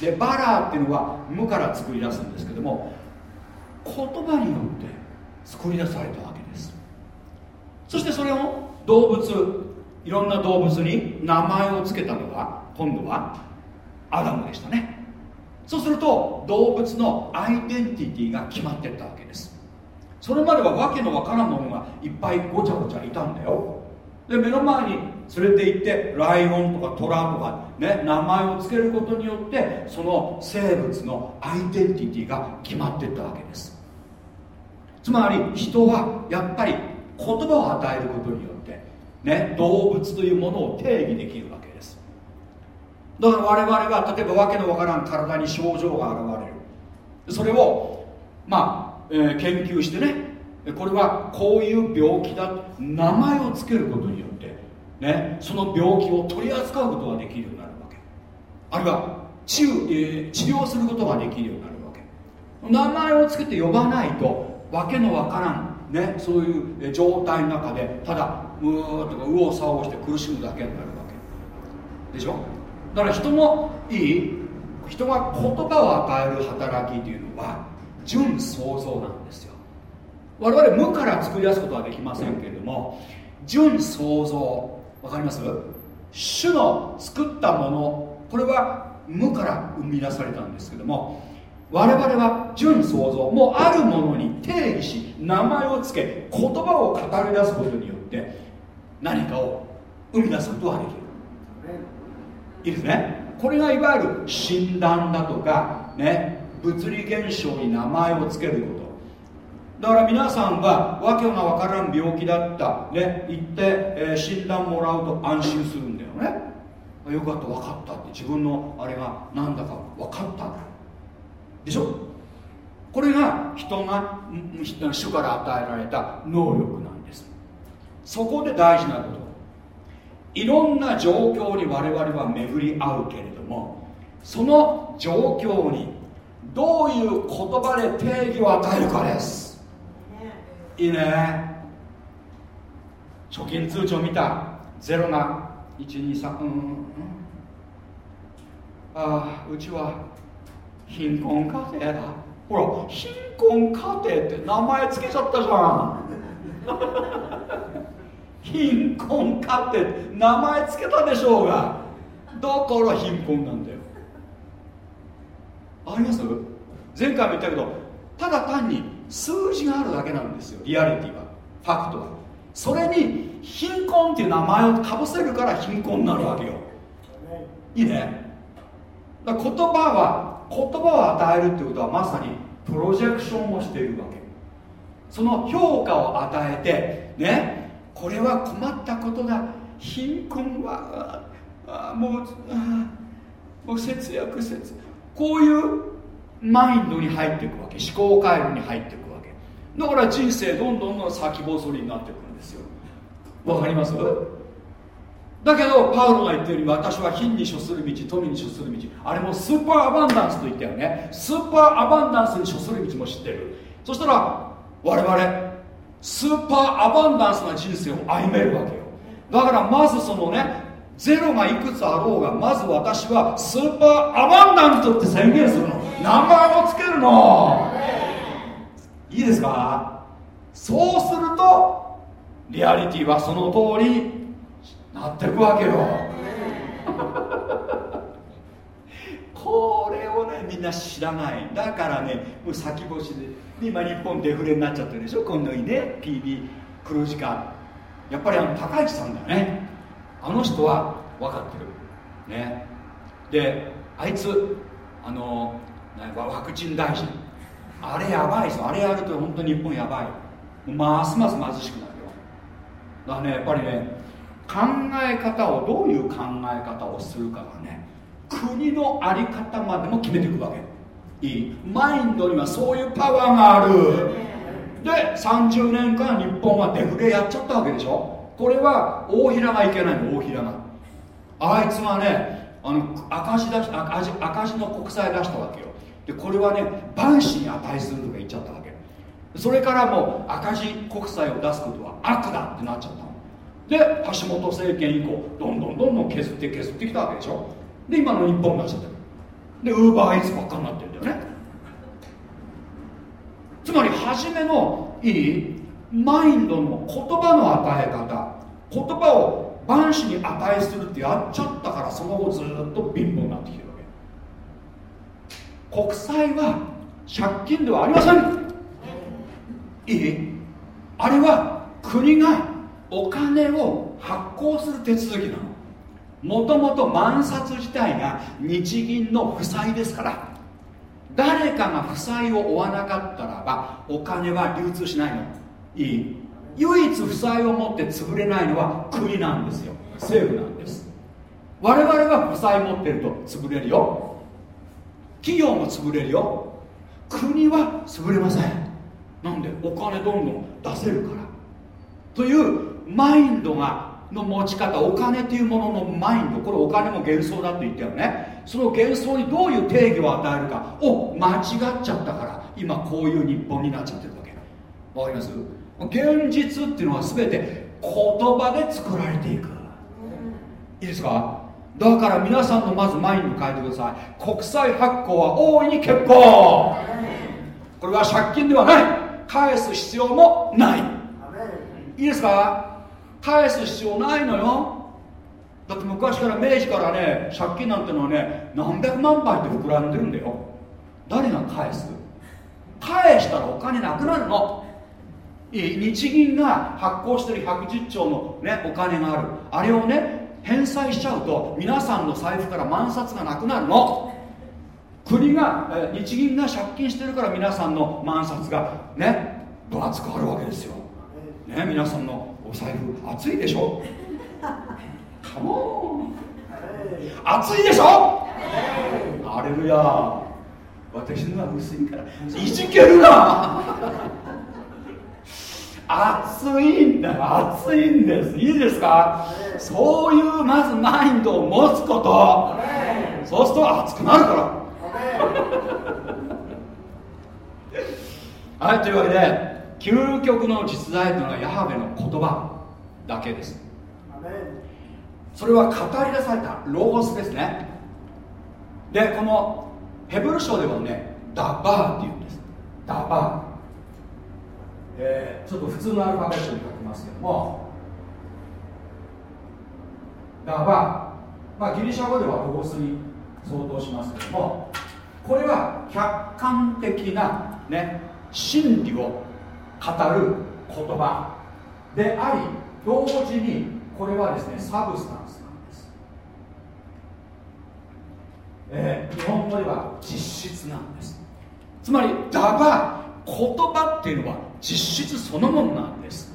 でバラーっていうのは無から作り出すんですけども言葉によって作り出されたわけです。そしてそれを動物いろんな動物に名前を付けたのは今度はアダムでしたね。そうすると動物のアイデンティティが決まってったわけです。それまでは訳のわからんものがいっぱいごちゃごちゃいたんだよ。で目の前に連れて行ってライオンとかトラとかね名前を付けることによってその生物のアイデンティティが決まっていったわけです。つまり人はやっぱり言葉を与えることによってね動物というものを定義できるわけです。だから我々は例えば訳のわからん体に症状が現れる。それをまあ、えー、研究してねこれはこういう病気だ。名前を付けることによって、ね、その病気を取り扱うことができるようになるわけ。あるいは治,、えー、治療することができるようになるわけ。名前を付けて呼ばないと訳のわからん、ね、そういう状態の中でただうーとか右往左往して苦しむだけになるわけ。でしょ？だから人もいい。人が言葉を与える働きというのは純創造なんですよ。我々無から作り出すことはできませんけれども純創造。わかります？主の作ったもの。これは無から生み出されたんですけども我々は純創造。もうあるものに定義し名前を付け言葉を語り出すことによって何かを生み出すことができる。いいですね。これがいわゆる診断だとかね物理現象に名前を付けること。だから皆さんは訳が分からん病気だったね行って、えー、診断もらうと安心するんだよね。よかった分かったって自分のあれが何だか分かったでしょ？これが人が主から与えられた能力そこで大事なこと。いろんな状況に我々は巡り合うけれどもその状況にどういう言葉で定義を与えるかです。いいね。貯金通帳見た？ゼロが123うん、うん、ああうちは貧困家庭だ。ほら貧困家庭って名前つけちゃったじゃん。貧困家庭名前つけたでしょうが。だから貧困なんだよ。あります？前回も言ったけどただ単に数字があるだけなんですよ。リアリティは。ファクトは。それに貧困っていう名前をかぶせるから貧困になるわけよ。いいね。だ言葉は言葉を与えるってことはまさにプロジェクションをしているわけ。その評価を与えてねこれは困ったことだ。貧困はあもうもう節約節こういうマインドに入っていくわけ。思考回路に入っていくわけ。だから人生どんどんどん先細りになっていくんですよ。わかります？だけどパウロが言ったように私は貧に処する道富に処する道。あれもスーパーアバンダンスと言ったよね。スーパーアバンダンスに処する道も知ってる。そしたら我々スーパーアバンダンスな人生を歩めるわけよ。だからまずそのねゼロがいくつあろうがまず私はスーパーアバンダントって宣言するの。名前をつけるの。いいですか？そうするとリアリティはその通りなっていくわけよ。これをねみんな知らない。だからねもう先星で今日本デフレになっちゃってるでしょ？今度にね？PB 黒字化。やっぱりあの高市さんだね。あの人は分かってる。ね。であいつあのワクチン大臣。あれやばいぞ。あれやると本当に日本やばい。ますます貧しくなるよ。だからねやっぱりね考え方をどういう考え方をするかがね国の在り方までも決めていくわけ。いい。マインドにはそういうパワーがある。で30年間日本はデフレやっちゃったわけでしょ。これは大平がいけないの大平が。あいつがねあの赤字出し赤字赤字の国債出したわけよ。でこれはね万死に値するとか言っちゃったわけ。それからもう赤字国債を出すことは悪だってなっちゃったの。で橋本政権以降どんどんどんどん削って削ってきたわけでしょで今の日本になっちゃってるでウーバーイーツばっかになってるんだよね。つまり初めのいいマインドの言葉の与え方言葉を万死に値するってやっちゃったからその後ずっと貧乏になってきてるわけ。国債は借金ではありません。いい？あれは国がお金を発行する手続きなの。もともと万札自体が日銀の負債ですから誰かが負債を負わなかったらばお金は流通しないの。いい。唯一負債を持って潰れないのは国なんですよ。政府なんです。我々は負債持ってると潰れるよ。企業も潰れるよ。国は潰れません。なんでお金どんどん出せるから。というマインドがの持ち方お金というもののマインドこれお金も幻想だと言ったよね。その幻想にどういう定義を与えるか。を間違っちゃったから。今こういう日本になっちゃってるわけ。わかります？現実っていうのは全て言葉で作られていく。いいですか？だから皆さんのまずマインド変えてください。国債発行は大いに結構。これは借金ではない。返す必要もない。いいですか？返す必要ないのよ。だって昔から明治からね借金なんてのはね何百万倍って膨らんでるんだよ。誰が返す？返したらお金なくなるの。日銀が発行してる110兆の、ね、お金がある。あれをね返済しちゃうと皆さんの財布から万札がなくなるの。国が日銀が借金してるから皆さんの万札がね分厚くあるわけですよ、ね、皆さんのお財布熱いでしょ？カモン熱いでしょ？あれルヤ私のは薄いから。いじけるな。熱いんだ。熱いんです。いいですか？そういうまずマインドを持つこと。そうすると熱くなるから。はいというわけで究極の実在というのはヤハベの言葉だけです。それは語り出されたロゴスですね。でこのヘブル書ではねダバーっていうんです。ダバー。えー、ちょっと普通のアルファベットに書きますけども。ダバー、まあ、ギリシャ語ではロゴスに相当しますけども。これは客観的な、ね、真理をる言葉。であり同時にこれはですねサブスタンスなんです、えー、日本語では実質なんです。つまりダバ言葉っていうのは実質そのものなんです。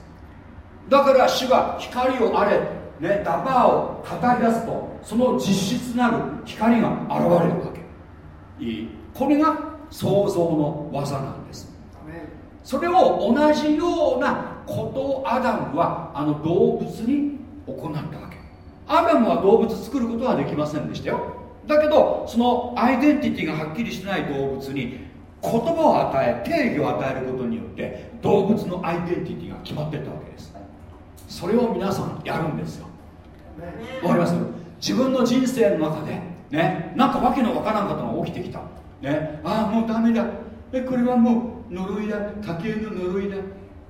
だから主が光をあれねダバーを語り出すとその実質なる光が現れるわけ。いい。これが創造の技なんです。それを同じようなことをアダムはあの動物に行ったわけ。アダムは動物作ることはできませんでしたよ。だけどそのアイデンティティがはっきりしてない動物に言葉を与え定義を与えることによって動物のアイデンティティが決まってったわけです。それを皆さんやるんですよ。わかります？自分の人生の中でねなんかわけのわからんことが起きてきた。ね。ああもうダメだ。えこれはもう呪いだ。家系の呪いだ。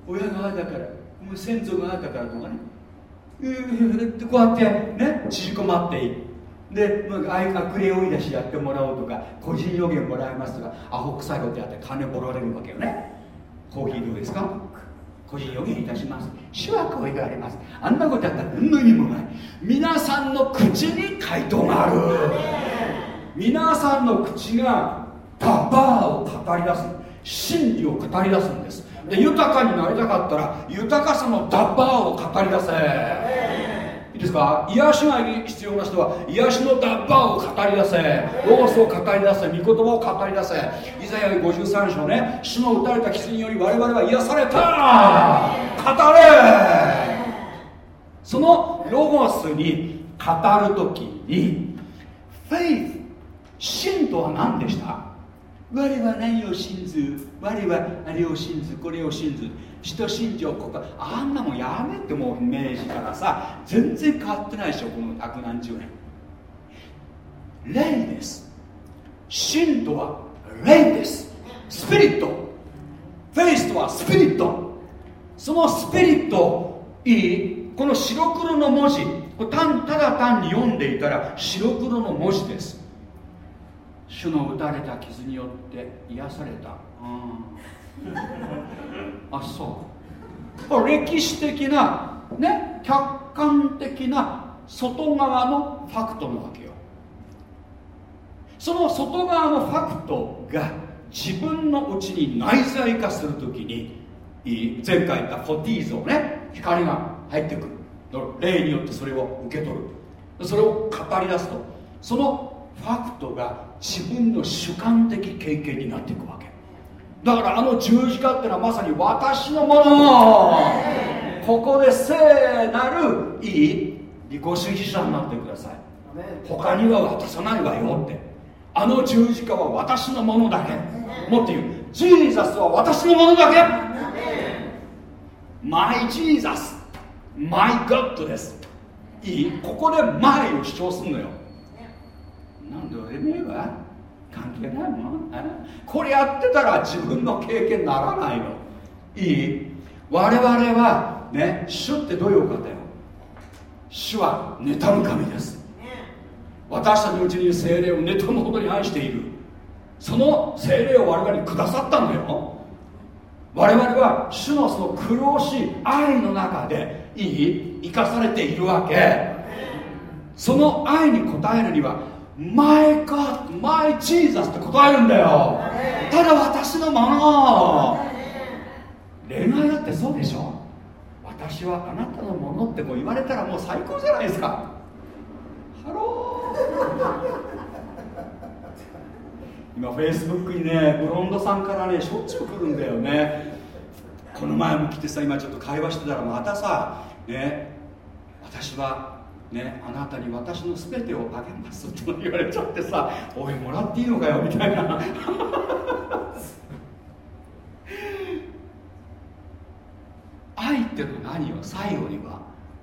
親があだから。もう先祖があだからとかね。うってこうやってね縮こまっていってで、まあ、悪霊追い出しやってもらおうとか個人予言もらいますとかアホ臭いことやって金もられるわけよね。コーヒーどうですか？個人予言いたします。主はこう言われます。あんなことやったら何の意味もない。皆さんの口に回答がある皆さんの口がダバーを語り出す。真理を語り出すんです。で豊かになりたかったら豊かさのダッバーを語り出せ。いいですか？癒しが必要な人は癒しのダッバーを語り出せ。ロースを語り出せ。御言葉を語り出せ。イザヤ53章ね。主の打たれた傷により我々は癒された。語れ。そのロゴスに語るときにフェイス信とは何でした？我は何を信ず我はあれを信ずこれを信ず。使徒信条ここあんなもんやめてもう明治からさ全然変わってないでしょこの百何十年霊です。信とは霊です。スピリット。フェイスとはスピリット。そのスピリットいいこの白黒の文字これただ単に読んでいたら白黒の文字です。主の打たれた傷によって癒された。あそう。歴史的なね客観的な外側のファクトなわけよ。その外側のファクトが自分のうちに内在化するときに前回言ったフォティーゾね光が入ってくる。霊によってそれを受け取る。それを語り出すと。そのファクトが自分の主観的経験になっていくわけ。だからあの十字架ってのはまさに私のもの。ここで聖なるいい利己主義者になってください。他には渡さないわよって。あの十字架は私のものだけ。もっと言う。 Jesus は私のものだけ。 My Jesus my God です。いい。ここで my を主張すんのよ。なんで俺ねえわ関係ないもん。これやってたら自分の経験ならないの。いい？我々はね主ってどういうお方よ？主は妬む神です。私たちのうちに精霊を妬むほどに愛している。その精霊を我々にくださったんだよ。我々は主のその苦しい愛の中でいい？生かされているわけ。その愛に応えるにはマイガッマイジーザスって答えるんだよ。ただ私のもの恋愛だってそうでしょ？私はあなたのものってこう言われたらもう最高じゃないですか。 Hello。今フェイスブックにねブロンドさんからねしょっちゅう来るんだよね。この前も来てさ今ちょっと会話してたらまたさね私はね、あなたに私の全てをあげますと言われちゃってさおいもらっていいのかよみたいな。愛っての何よ最後には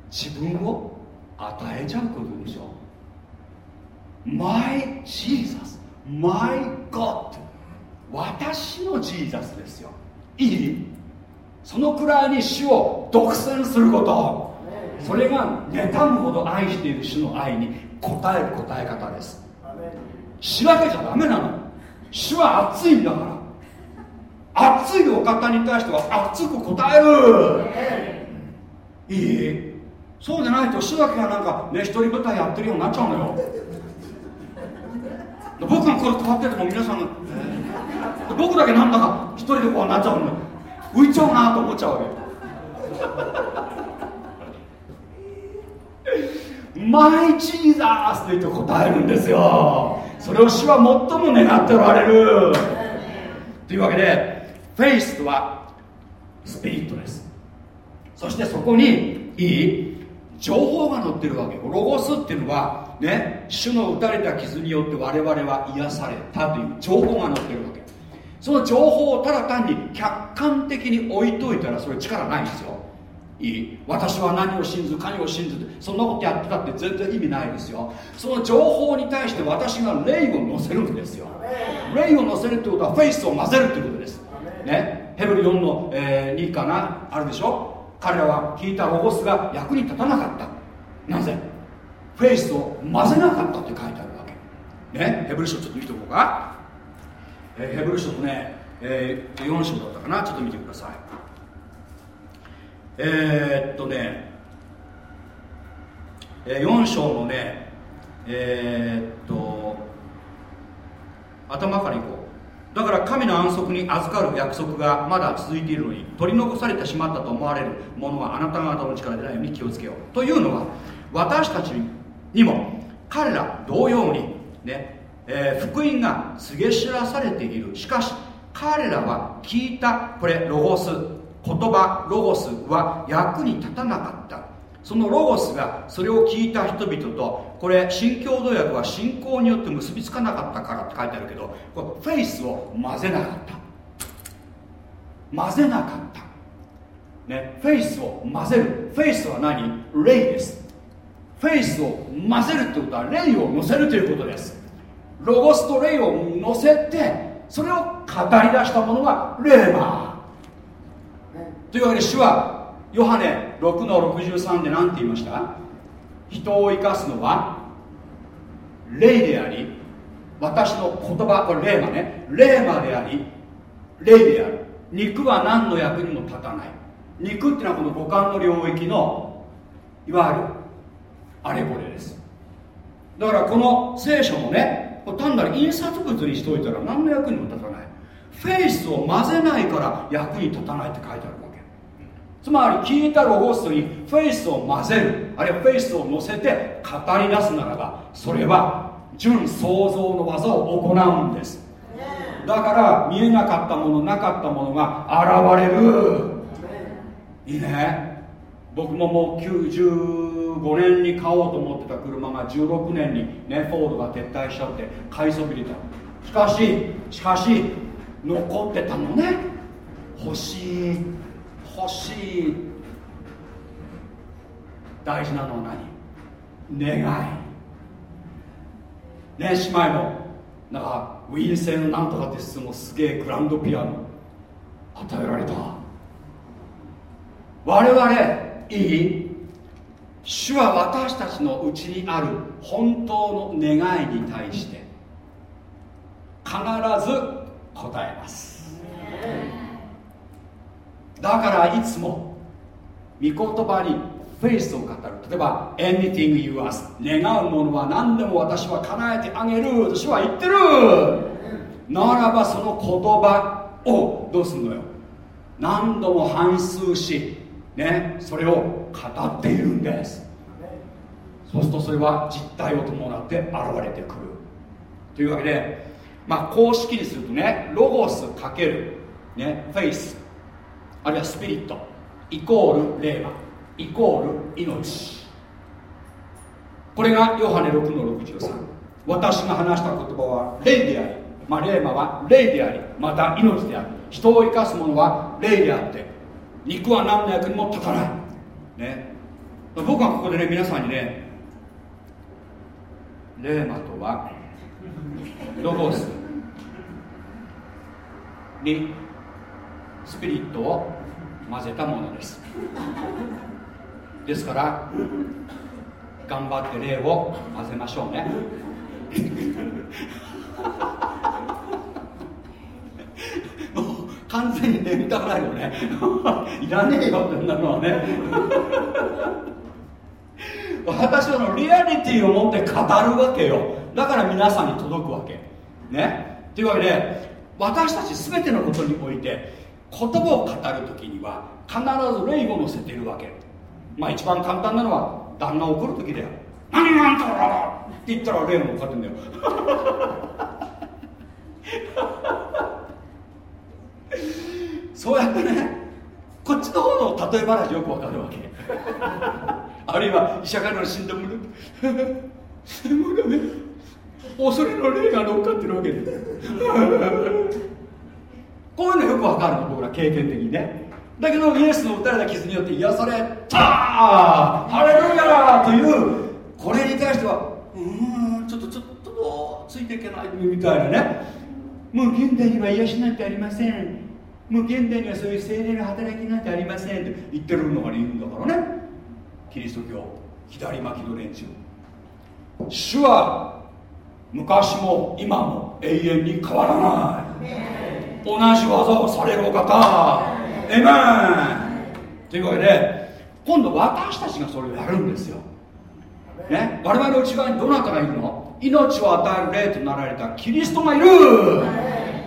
自分を与えちゃうことでしょ。My Jesus My God 私のジーザスですよ。いい？そのくらいに死を独占すること。それが妬むほど愛している主の愛に応える答え方です。しらけちゃダメなの。主は熱いんだから。熱いお方に対しては熱く答える。いい？そうじゃないと主だけがなんかね一人舞台やってるようになっちゃうのよ。僕がこれこうやってても皆さんが僕だけなんだか一人でこうなっちゃうの浮いちゃうなと思っちゃうわけ。マイチーザースと言って答えるんですよ。それを主は最も願っておられる。というわけでフェイスとはスピリットです。そしてそこにいい情報が載ってるわけ。ロゴスっていうのはね主の打たれた傷によって我々は癒されたという情報が載ってるわけ。その情報をただ単に客観的に置いといたらそれ力ないんですよ。いい。私は何を信ず何を信ずそんなことやってたって全然意味ないですよ。その情報に対して私が霊を乗せるんですよ。霊を乗せるってことはフェイスを混ぜるってことです。ね。ヘブル4の、えー、2かな？あるでしょ？彼らは聞いたロゴスが役に立たなかった。なぜ？フェイスを混ぜなかったって書いてあるわけ。ね。ヘブル書ちょっと見ておこうか、えー、ヘブル書のね、えー、4章だったかな？ちょっと見てくださいえー、っとね、え4章のねえー、っと頭からいこう。だから神の安息に預かる約束がまだ続いているのに取り残されてしまったと思われるものはあなた方の力でないように気をつけよう。というのは私たちにも彼ら同様にね、えー、福音が告げ知らされている。しかし彼らは聞いたこれロゴス。言葉ロゴスは役に立たなかった。そのロゴスがそれを聞いた人々とこれ新共同訳は信仰によって結びつかなかったからって書いてあるけどこれフェイスを混ぜなかった。混ぜなかった。ね、フェイスを混ぜる。フェイスは何？霊です。フェイスを混ぜるってことは霊を乗せるということです。ロゴスと霊を乗せてそれを語り出したものがレーマ。というわけで主はヨハネ6の63で何て言いました？人を生かすのは霊であり私の言葉これ霊魔ね。霊魔であり霊である。肉は何の役にも立たない。肉っていうのはこの五感の領域のいわゆるあれこれです。だからこの聖書もね単なる印刷物にしといたら何の役にも立たない。フェイスを混ぜないから役に立たないって書いてある。つまり聞いたロゴスにフェイスを混ぜる。あるいはフェイスを乗せて語り出すならばそれは純創造の技を行うんです。だから見えなかったものなかったものが現れる。いいね。僕ももう95年に買おうと思ってた車が16年にねフォードが撤退しちゃって買いそびれた。しかししかし残ってたのね。欲しい。欲しい。大事なのは何？願い。ね姉妹もなんかウィーンセンなんとかって質問すげえグランドピアノ。与えられた。我々いい？主は私たちのうちにある本当の願いに対して必ず答えます。だからいつも御言葉にフェイスを語る。例えば anything you ask 願うものは何でも私は叶えてあげる。私は言ってる。ならばその言葉をどうするのよ。何度も反数しねそれを語っているんです。そうするとそれは実体を伴って現れてくる。というわけでまあ公式にするとねロゴスかける。ねフェイス。あるいはスピリット。イコール霊馬。イコール命。これがヨハネ6の63私が話した言葉は霊であり、まあ、霊魔は霊であり。また命である。人を生かすものは霊であって。肉は何の役にも立たない。ね。僕はここでね皆さんにね霊魔とはロゴス。にスピリットを混ぜたものです。ですから頑張って霊を混ぜましょうね。もう完全に眠たくないよね。いらねえよってなのはね。私はのリアリティを持って語るわけよ。だから皆さんに届くわけ。ね。というわけで私たち全てのことにおいて言葉を語る時には必ず霊を乗せているわけ。まあ一番簡単なのは旦那を怒る時だよ。何があんたらって言ったら霊が乗ってんだよ。そうやってねこっちの方の例え話よくわかるわけ。あるいは医者からの死んだもの。もうダメ恐れの霊が乗っかってるわけ。でこういうのよくわかるの僕ら経験的にね。だけどイエスの打たれた傷によって癒されたハレルヤというこれに対してはうーんちょっとちょっとついていけないみたいなねもう現代には癒しなんてありませんもう現代にはそういう精霊の働きなんてありませんって言ってるのがいるんだからね。キリスト教左巻きの連中。主は昔も今も永遠に変わらない。同じ技をされるお方。エメンというわけで今度私たちがそれをやるんですよ、ね、我々の内側にどなたがいるの？命を与える霊となられたキリストがいる。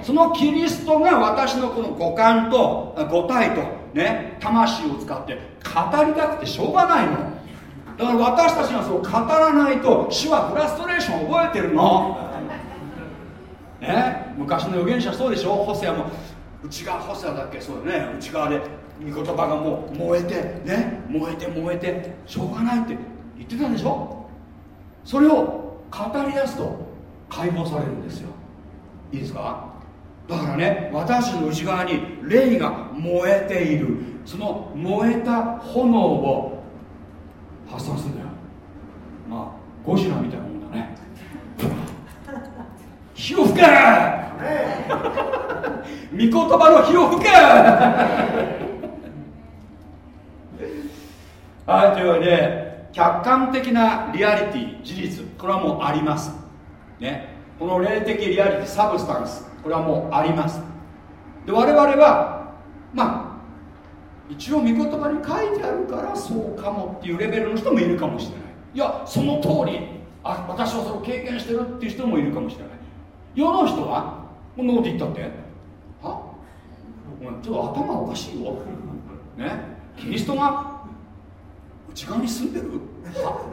そのキリストが私のこの五感と五体とね？魂を使って語りたくてしょうがないの。だから私たちがそう語らないと主はフラストレーションを覚えてるの。ね。昔の預言者そうでしょ？ホセアも。内側ホセアだっけ？そうだね。内側で御言葉がもう燃えてね。燃えて燃えてしょうがないって言ってたんでしょ？それを語り出すと解放されるんですよ。いいですか？だからね私の内側に霊が燃えている。その燃えた炎を発散するんだよ。まあゴジラみたいな火を吹け御言葉の火を吹けはいというわけで客観的なリアリティ事実これはもうあります。ね。この霊的リアリティサブスタンスこれはもうあります。で我々はまあ一応御言葉に書いてあるからそうかもっていうレベルの人もいるかもしれない。いやその通り。あ私はそれを経験してるっていう人もいるかもしれない。世の人は？こんなこと言ったって？は？お前ちょっと頭おかしいよ。ね？キリストが？内側に住んでる？は？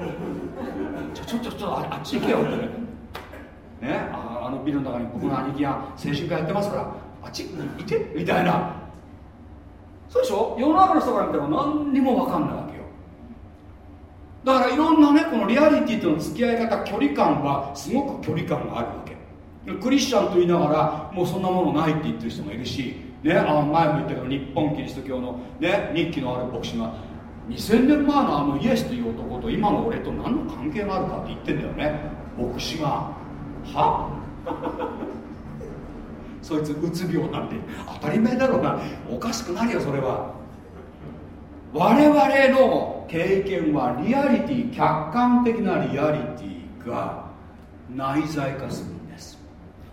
ちょちょちょちょあっち行けよって。ね？ああのビルの中に僕の兄貴が精神科やってますから。あっち行ってみたいな。そうでしょ？世の中の人から見たら何にも分かんないわけよ。だからいろんなねこのリアリティとの付き合い方距離感はすごく距離感があるわけ。クリスチャンと言いながらもうそんなものないって言ってる人もいるし、ね、あ前も言ったけど日本キリスト教の、ね、日記のある牧師が2000年前のあのイエスという男と今の俺と何の関係があるかって言ってんだよね。牧師がは そいつうつ病なんて当たり前だろうな。おかしくなるよそれは。我々の経験はリアリティ客観的なリアリティが内在化する。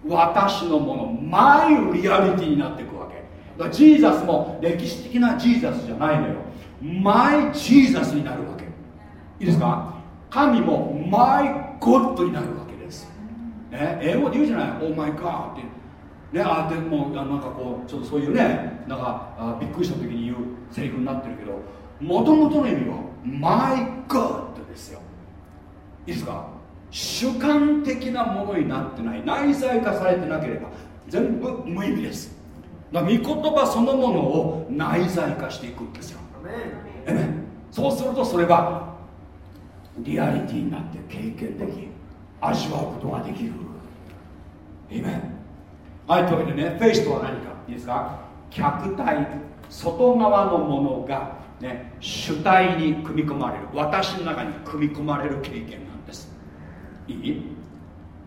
私のものマイリアリティになっていくわけ。だからジーザスも歴史的なジーザスじゃないのよ。マイジーザスになるわけ。いいですか？神もマイゴッドになるわけです、ね、英語で言うじゃない？オーマイガーって。ね、あでもなんかこうちょっとそういうねなんかあびっくりした時に言うセリフになってるけどもともとの意味はマイゴッドですよ。いいですか？主観的なものになってない。内在化されてなければ全部無意味です。だから御言葉そのものを内在化していくんですよ。そうするとそれはリアリティになって経験でき味わうことができる。えめはいというわけでねフェイスとは何かいいですか？客体外側のものが、ね、主体に組み込まれる。私の中に組み込まれる経験いい？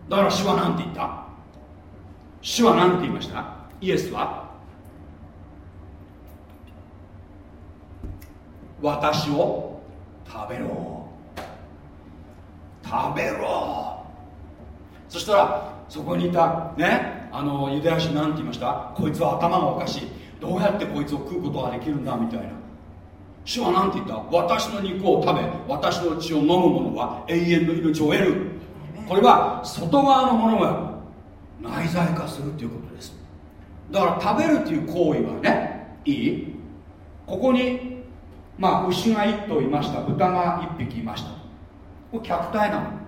だから主は何て言った？主は何て言いました？イエスは？私を食べろ。食べろ。そしたらそこにいたねあのユダヤ人なんて言いました？こいつは頭がおかしい。どうやってこいつを食うことができるんだみたいな。主は何て言った？私の肉を食べ私の血を飲む者は永遠の命を得る。これは外側のものが内在化するということです。だから食べるという行為はねいい。ここにまあ牛が1頭いました。豚が1匹いました。これ客体なの。だか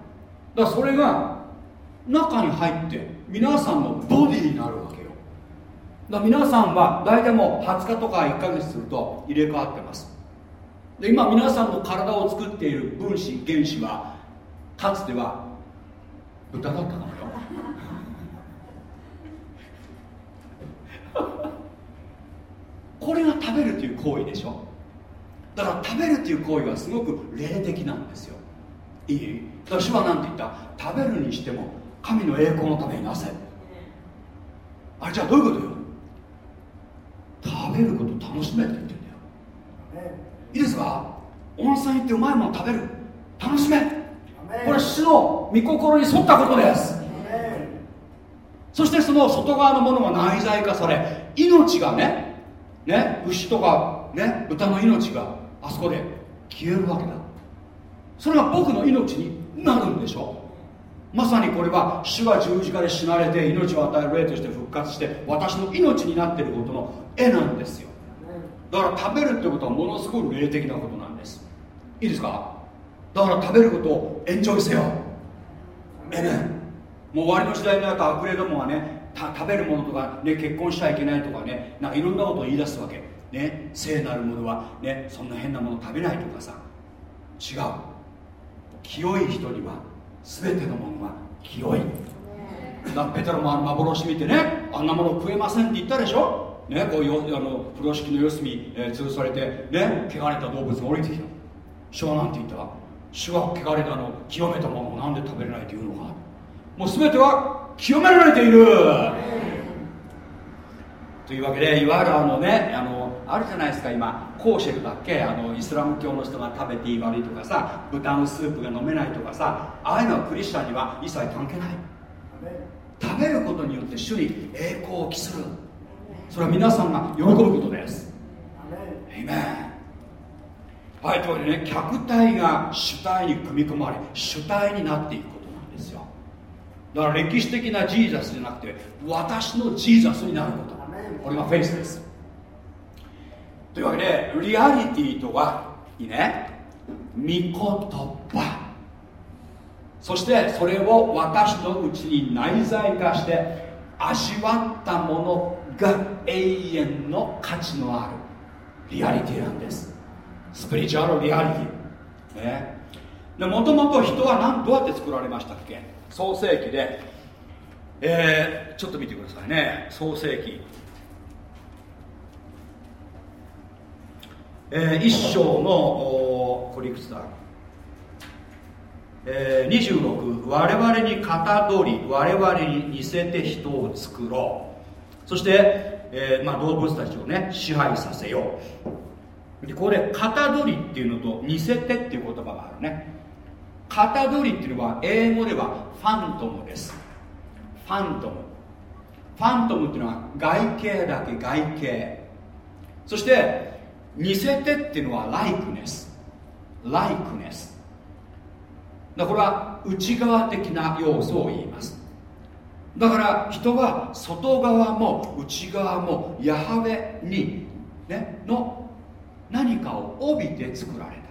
らそれが中に入って皆さんのボディになるわけよ。だから皆さんは大体もう20日とか1ヶ月すると入れ替わってます。で今皆さんの体を作っている分子原子はかつては豚だったのよ。これが食べるという行為でしょ。だから食べるという行為はすごく霊的なんですよ。いい？私は何て言った。食べるにしても神の栄光のためになせ。あれじゃあどういうことよ？食べること楽しめって言ってんだよ。いいですか？温泉行ってうまいもの食べる。楽しめ。これ主の御心に沿ったことです。そしてその外側のものが内在化され命がねね牛とかね豚の命があそこで消えるわけだ。それが僕の命になるんでしょ？まさにこれは主は十字架で死なれて命を与える霊として復活して私の命になっていることの絵なんですよ。だから食べるってことはものすごく霊的なことなんです。いいですか？だから食べることをエンジョイせよ。えねもう終わりの時代になるとアクレどもがね食べるものとか、ね、結婚しちゃいけないとかねなんかいろんなことを言い出すわけ。ね聖なるものはねそんな変なもの食べないとかさ。違う。清い人には全てのものが清い。だペテロもあの幻見てねあんなもの食えませんって言ったでしょ。ねこういうあの風呂敷の四隅、えー、吊るされてね汚れた動物が降りてきた。主は何て言った主は汚れたの清めたものを何で食べれないというのか？もう全ては清められている。というわけでいわゆるあのねあのあるじゃないですか今コーシェルだっけ？あのイスラム教の人が食べていい悪いとかさ豚のスープが飲めないとかさああいうのはクリスチャンには一切関係ない。食べることによって主に栄光を期する。それは皆さんが喜ぶことですはいというわけでね客体が主体に組み込まれ主体になっていくことなんですよ。だから歴史的なジーザスじゃなくて私のジーザスになること。これがフェイスです。というわけでリアリティとはいいね御言葉。そしてそれを私のうちに内在化して味わったものが永遠の価値のあるリアリティなんです。スピリチュアルリアリティ。ね。もともと人は何どうやって作られましたっけ？創世記で、えー、ちょっと見てくださいね。創世記。えー、一章のこれいくつだ、えー、26我々にかたどり我々に似せて人を作ろう。そして、えーまあ、動物たちをね支配させよう。でこれかたどりっていうのと似せてっていう言葉があるね。かたどりっていうのは英語ではファントムです。ファントム。ファントムっていうのは外形だけ外形。そして似せてっていうのはライクネス。ライクネス。だこれは内側的な要素を言います。だから人は外側も内側もヤハウェに、ね、の何かを帯びて作られた。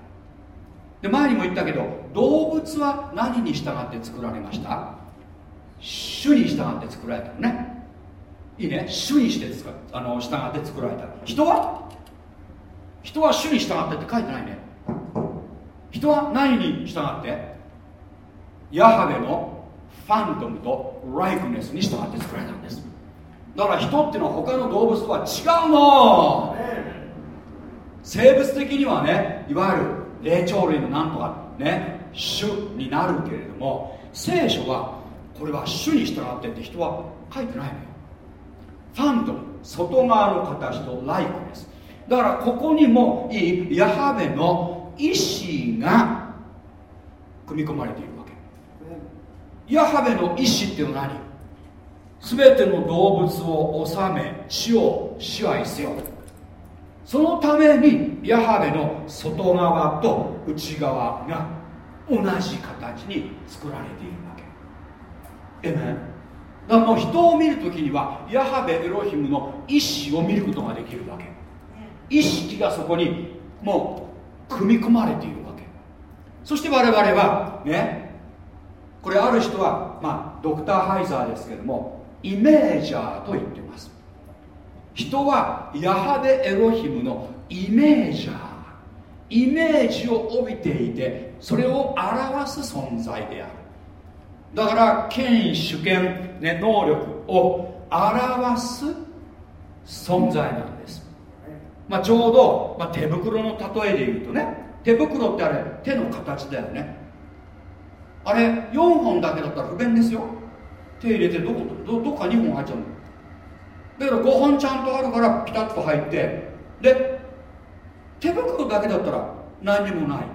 で前にも言ったけど動物は何に従って作られました？主に従って作られたのね。いいね。主にしてあの従って作られた人は？人は主に従ってって書いてないね。人は何に従って？ヤハベのファントムとライクネスに従って作られたんです。だから人っていうのは他の動物とは違うの。生物的にはねいわゆる霊長類のなんとかね主になるけれども聖書はこれは主に従ってって人は書いてないのよ。ファントム外側の形とライクネスだからここにもいいヤハベの意志が組み込まれているわけ。ヤハベの意志っていうのは何？全ての動物を治め地を支配せよ。そのためにヤハベの外側と内側が同じ形に作られているわけ。えめだからもう人を見るときにはヤハベエロヒムの意志を見ることができるわけ。意識がそこにもう組み込まれているわけ。そして我々はねこれある人はまあドクター・ハイザーですけどもイメージャーと言ってます。人はヤハベエロヒムのイメージャーイメージを帯びていてそれを表す存在である。だから権威主権、ね、能力を表す存在なんです。まあ、ちょうど、まあ、手袋の例えで言うとね手袋ってあれ手の形だよね。あれ4本だけだったら不便ですよ。手入れてどこどどっか2本入っちゃうの。だけど5本ちゃんとあるからピタッと入って。で手袋だけだったら何にもない。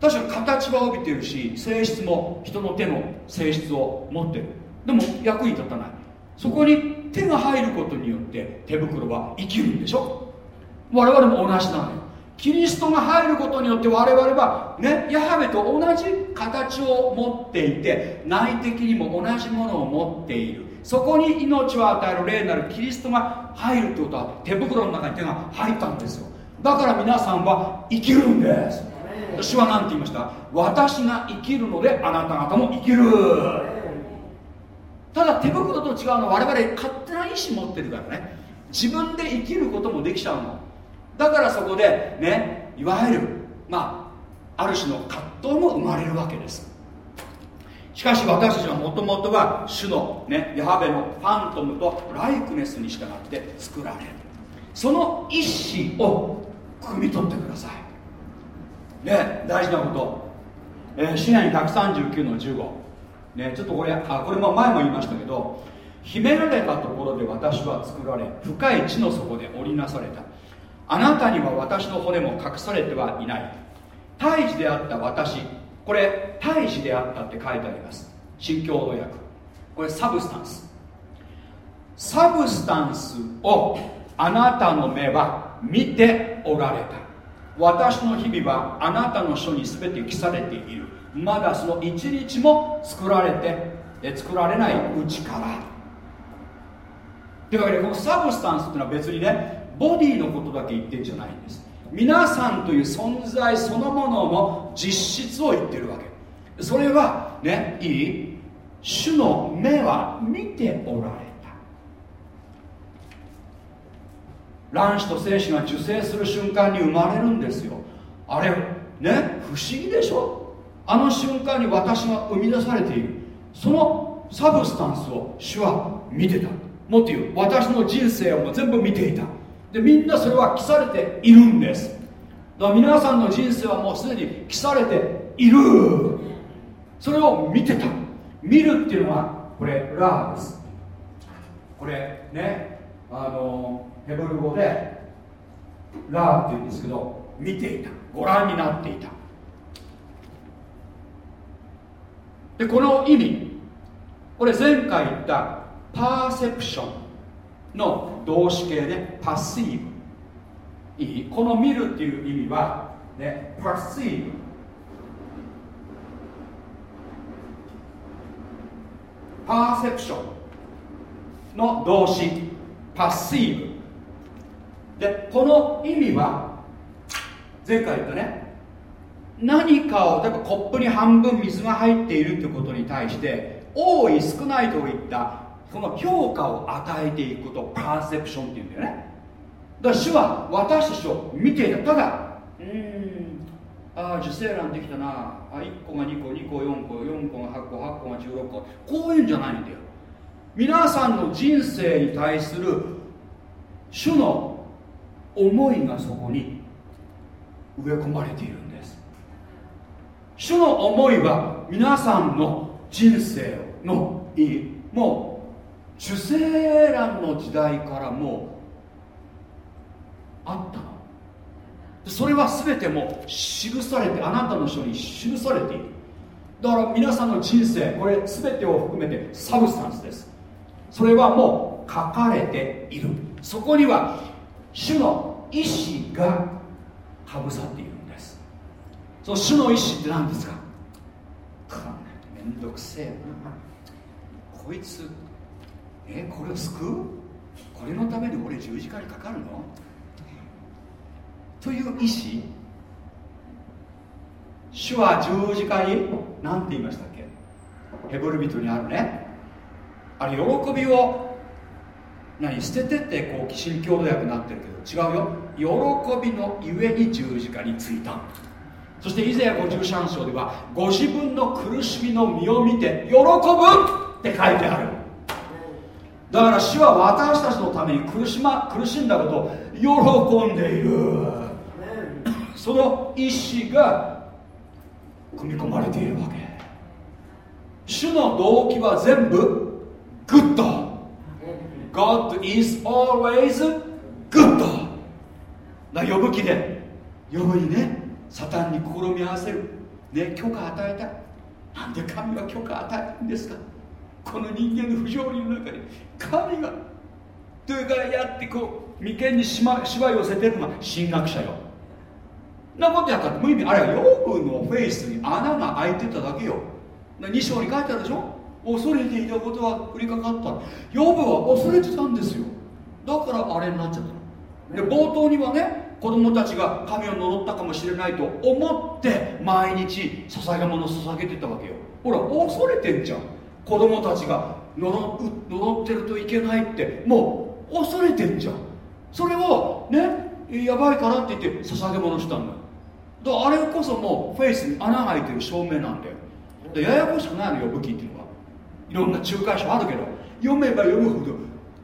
確かに形は帯びてるし性質も人の手の性質を持ってる。でも役に立たない。そこに手が入ることによって手袋は生きるんでしょ。我々も同じなのよ。キリストが入ることによって我々はねヤハベと同じ形を持っていて内的にも同じものを持っている。そこに命を与える霊なるキリストが入るってことは手袋の中に手が入ったんですよ。だから皆さんは生きるんです。私は何て言いました？私が生きるのであなた方も生きる。ただ手袋と違うのは我々勝手な意志持ってるからね。自分で生きることもできちゃうの。だからそこでねいわゆるまあある種の葛藤も生まれるわけですしかし私たちはもともとは主の、ね、ヤハベのファントムとライクネスに従って作られる。その意思を汲み取ってください。ね大事なこと、えー、詩編139の15ねちょっとこれあこれも前も言いましたけど秘められたところで私は作られ深い地の底で織りなされた。あなたには私の骨も隠されてはいない。胎児であった私これ胎児であったって書いてあります。新共同訳。これ substance。 substance をあなたの目は見ておられた。私の日々はあなたの書に全て記されている。まだその一日も作られて作られないうちから。というわけでこのサブスタンスっていうのは別にねボディのことだけ言ってんじゃないんです。皆さんという存在そのものの実質を言ってるわけ。それはねいい主の目は見ておられた。卵子と精子が受精する瞬間に生まれるんですよ。あれね不思議でしょ？あの瞬間に私が生み出されている。そのサブスタンスを主は見てた。もっと言う私の人生を全部見ていた。でみんなそれは記されているんです。だから皆さんの人生はもうすでに記されている。それを見てた。見るっていうのはこれラーです。これねあのヘブル語でラーって言うんですけど見ていた。ご覧になっていた。でこの意味。これ前回言ったパーセプション。の動詞形ねパッシーブ。いい。この見るっていう意味はねパッシーブ。パーセプションの動詞パッシーブ。でこの意味は前回言ったね何かを例えばコップに半分水が入っているということに対して多い少ないといったこの評価を与えていくことをパーセプションっていうんだよね。だから主は私たちを見ていたただうん。ああ受精卵できたな。あ1個が2個2個4個4個が8個8個が16個。こういうんじゃないんだよ。皆さんの人生に対する主の思いがそこに植え込まれているんです。主の思いは皆さんの人生のいいもう受精卵の時代からもうあったの。それは全てもう記されてあなたの書に記されている。だから皆さんの人生これ全てを含めてサブスタンスです。それはもう書かれている。そこには主の意志がかぶさっているんです。その主の意志って何ですか？めんどくせえな。こいつえこれを救う？これのために俺十字架にかかるの？という意志？主は十字架に？何て言いましたっけ？ヘブル人にあるね。あれ喜びを？何？捨ててってこう新共同訳になってるけど違うよ。喜びのゆえに十字架についた。そして以前53章ではご自分の苦しみの身を見て喜ぶって書いてある。だから主は私たちのために苦し,、ま、苦しんだことを喜んでいる。その意志が組み込まれているわけ。主の動機は全部 good。God is always good だヨブ記でヨブにねサタンに試みあわせる。ね許可与えた。なんで神は許可与えるんですか？この人間の不条理の中に神がというかやってこう眉間にしわ寄せてるのが神学者よ。なことやったって無意味あれはヨブのフェイスに穴が開いてただけよ。2章に書いてあるでしょ？恐れていたことは降りかかった。ヨブは恐れてたんですよ。だからあれになっちゃったで冒頭にはね子供たちが神を呪ったかもしれないと思って毎日捧げ物を捧げてたわけよ。ほら恐れてんじゃん。子供たちが呪呪ってるといけないってもう恐れてんじゃん。それをねやばいからって言って捧げ物したんだよ。だあれこそもうフェイスに穴が開いてる証明なんだよ。でややこしくないのよ武器っていうのは。いろんな仲介書あるけど。読めば読むほど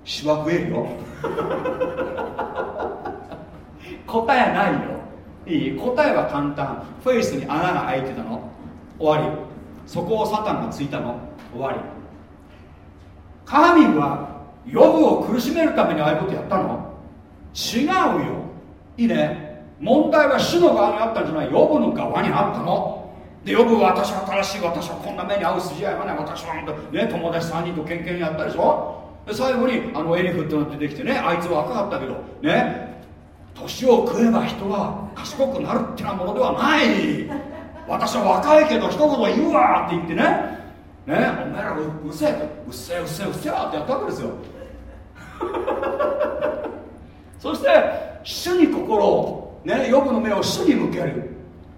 しわ増えるよ。答えないよいい？答えは簡単。フェイスに穴が開いてたの。終わり。そこをサタンがついたの。終わり。神はヨブを苦しめるためにああいうことやったの？違うよ。いいね。問題は主の側にあったんじゃない。ヨブの側にあったの。でヨブは私は正しい私はこんな目に遭う筋合いはない。私はね友達3人とケンケンやったでしょ？で最後にあのエリフってのが出てきてねあいつは若かったけどね。年を食えば人は賢くなるってなものではない。私は若いけど一言言うわって言ってね。ねお前らううせえうっせえうっせえうっせえってやったわけですよ。そして主に心をね予部の目を主に向ける。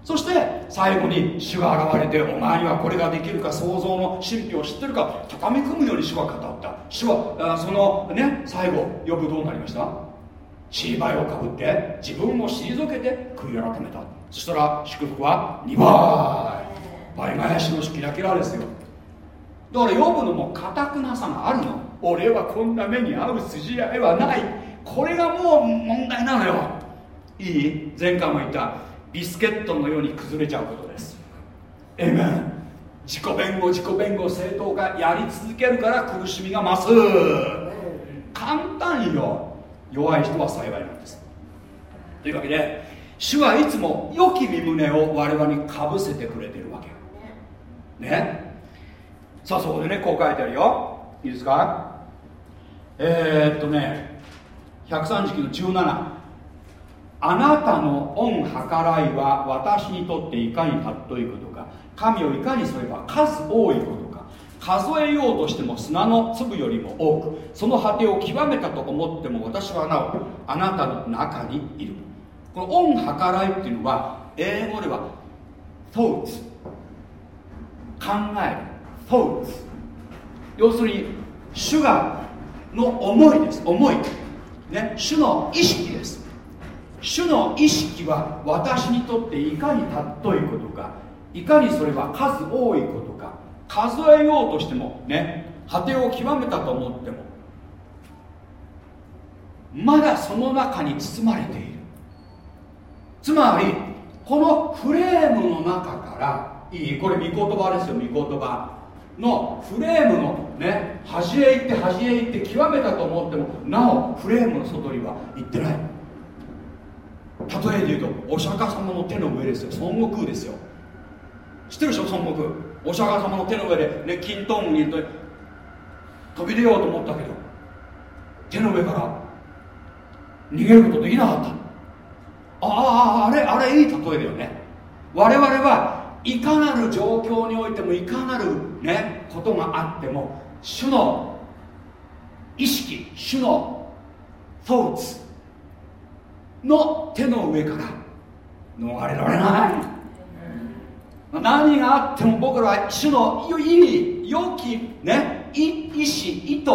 そして最後に主が現れてお前にはこれができるか想像の神秘を知ってるか畳み込むように主は語った。主はあそのね最後呼ぶどうなりました？シーバイをかぶって自分を退けて悔い改めた。そしたら祝福は2倍。倍返しのキラキラですよ。だから呼ぶのもかたくなさがあるの。俺はこんな目に遭う筋合いはない。これがもう問題なのよ。いい？前回も言った。ビスケットのように崩れちゃうことです。えめん自己弁護自己弁護正当化やり続けるから苦しみが増す。簡単よ。弱い人は幸いなんです。というわけで主はいつも良き身胸を我々にかぶせてくれてるわけ。ね。さあそこでねこう書いてあるよ。いいですか？えー、っとね130期の17あなたの恩計らいは私にとっていかに尊いことか。神をいかにそれば数多いことか。数えようとしても砂の粒よりも多く。その果てを極めたと思っても私はなおあなたの中にいる。この恩計らいっていうのは英語では thoughts 考える。Thoughts 要するに主がの思いです。思い。ね。主の意識です。主の意識は私にとっていかに尊いことかいかにそれは数多いことか数えようとしてもね。果てを極めたと思ってもまだその中に包まれている。つまりこのフレームの中からいいこれ御言葉ですよ御言葉。のフレームのね端へ行って端へ行って極めたと思ってもなおフレームの外には行ってない。例えで言うとお釈迦様の手の上ですよ。孫悟空ですよ。知ってるでしょ？孫悟空。お釈迦様の手の上で、ね、金トンに飛び出ようと思ったけど手の上から逃げることできなかった。あああれあれいい例えだよね。我々はいかなる状況においてもいかなるねことがあっても主の意識主の thoughts の手の上から逃れられない。何があっても僕らは主のいい良きね意志意図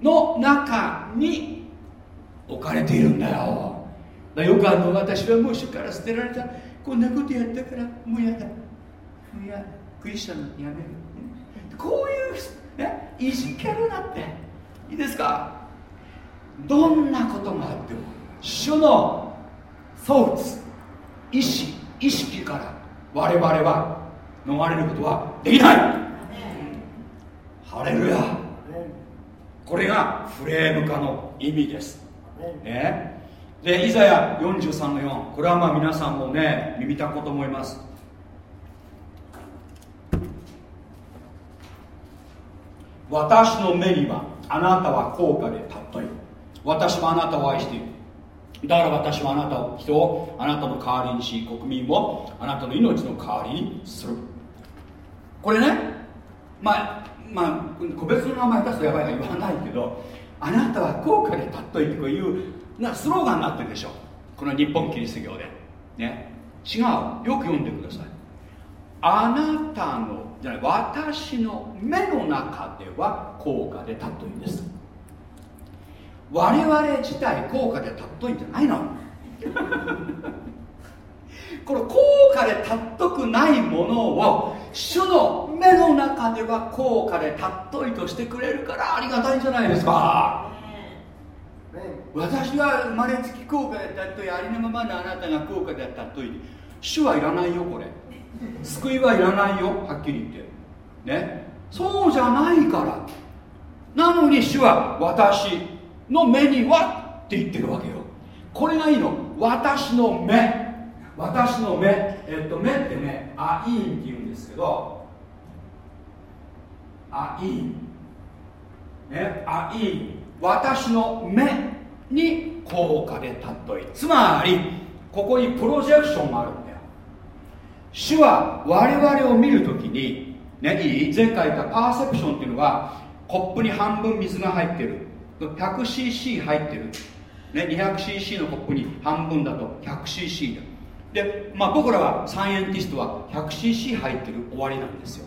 の中に置かれているんだよ。だよくあの私はもう主から捨てられたこんなことやったからもうやだクリスチャンやめる。こういうねいじけるなって。いいですか？どんなことがあっても主のソーツ意志意識から我々は逃れることはできない。ハレルヤ。これがフレーム化の意味です。ね。でイザヤ43の4これはまあ皆さんもね耳たこと思います私の目にはあなたは高価で尊い私はあなたを愛している。だから私はあなたを人をあなたの代わりにし国民をあなたの命の代わりにする。これねまあまあ個別の名前出すとやばいから言わないけどあなたは高価で尊いっていうなスローガンになってるでしょ。この日本キリスト教で。ね。違う。よく読んでください。あなたのじゃない私の目の中では高価で尊いんです。我々自体高価で尊いんじゃないの？これ高価で尊くないものを主の目の中では高価で尊いとしてくれるからありがたいんじゃないですか。私は生まれつき高価で尊いありのままのあなたが高価で尊い主はいらないよこれ救いはいらないよはっきり言って。ね。そうじゃないから。なのに主は私の目にはって言ってるわけよ。これがいいの。私の目。私の目。えっと目ってねアイーンって言うんですけど。アイーンね。アイーン私の目に効果で例えつまりここにプロジェクションがある。ん主は我々を見るときにねいい前回言ったパーセプションっていうのはコップに半分水が入ってる。100cc 入ってる、ね、200cc のコップに半分だと。100cc だで、まあ、僕らはサイエンティストは 100cc 入ってる終わりなんですよ。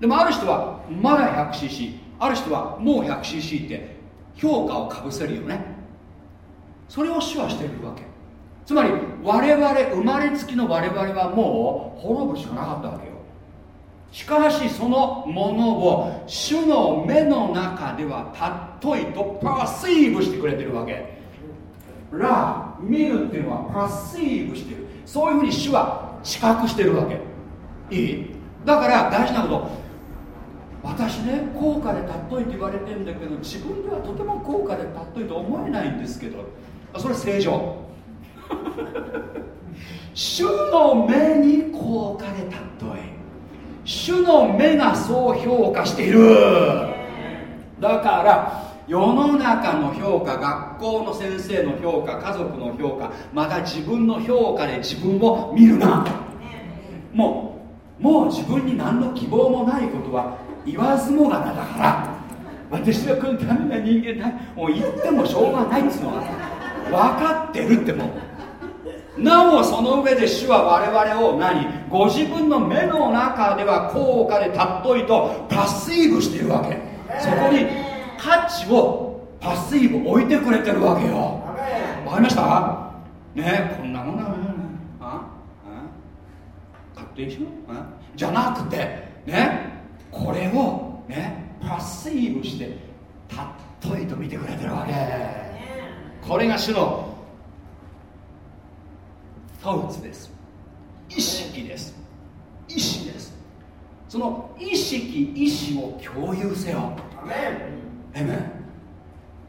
でもある人はまだ 100cc ある人はもう 100cc って評価をかぶせるよね。それを主はしてるわけ。つまり我々生まれつきの我々はもう滅ぶしかなかったわけよ。しかしそのものを主の目の中では例えとパーシーブしてくれてるわけ。ラ見るっていうのはパーシーブしてる。そういうふうに主は知覚してるわけ。いい？だから大事なこと。私ね高価で尊いって言われてんだけど自分ではとても高価で尊いと思えないんですけど。それ正常。主の目に高価で尊い主の目がそう評価している。だから世の中の評価学校の先生の評価家族の評価また自分の評価で自分を見るな。もうもう自分に何の希望もないことは言わずもがなだから。私はこのためな人間だ。もう言ってもしょうがないっつうのは分かってるってもう。なおその上で主は我々を何？ご自分の目の中では高価で尊いとパッシーブしているわけ。そこに価値をパッシーブ置いてくれてるわけよ。わかりました？ねこんなもんだあ？あ？買っていいでしょ？じゃなくてねこれをねパッシーブして尊いと見てくれてるわけ。これが主のタウツです。意識です。意志です。その意識意志を共有せよ。えめ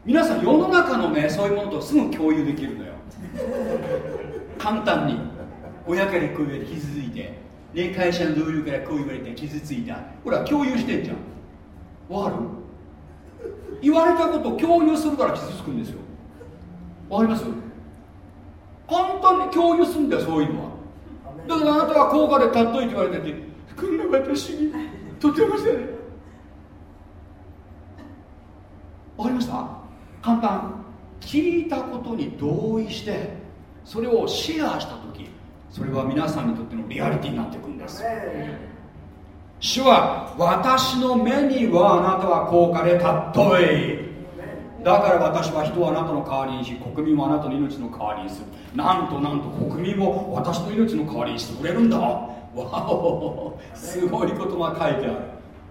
皆さん世の中のねそういうものとすぐ共有できるのよ。簡単に。親からこう言われ傷ついて、ね、会社の同僚からこう言われて傷ついた。ほら共有してんじゃん。わかる？言われたことを共有するから傷つくんですよ。わかります？簡単に共有するんだよそういうのは。だからあなたは高価で尊いって言われててこんな私にとてもじゃないわかりました？簡単。聞いたことに同意してそれをシェアした時それは皆さんにとってのリアリティになっていくんです。主は私の目にはあなたは高価で尊いだから私は人をあなたの代わりにし国民もあなたの命の代わりにするなんとなんと国民も私の命の代わりにしてくれるんだ。わおすごいことが書いてある。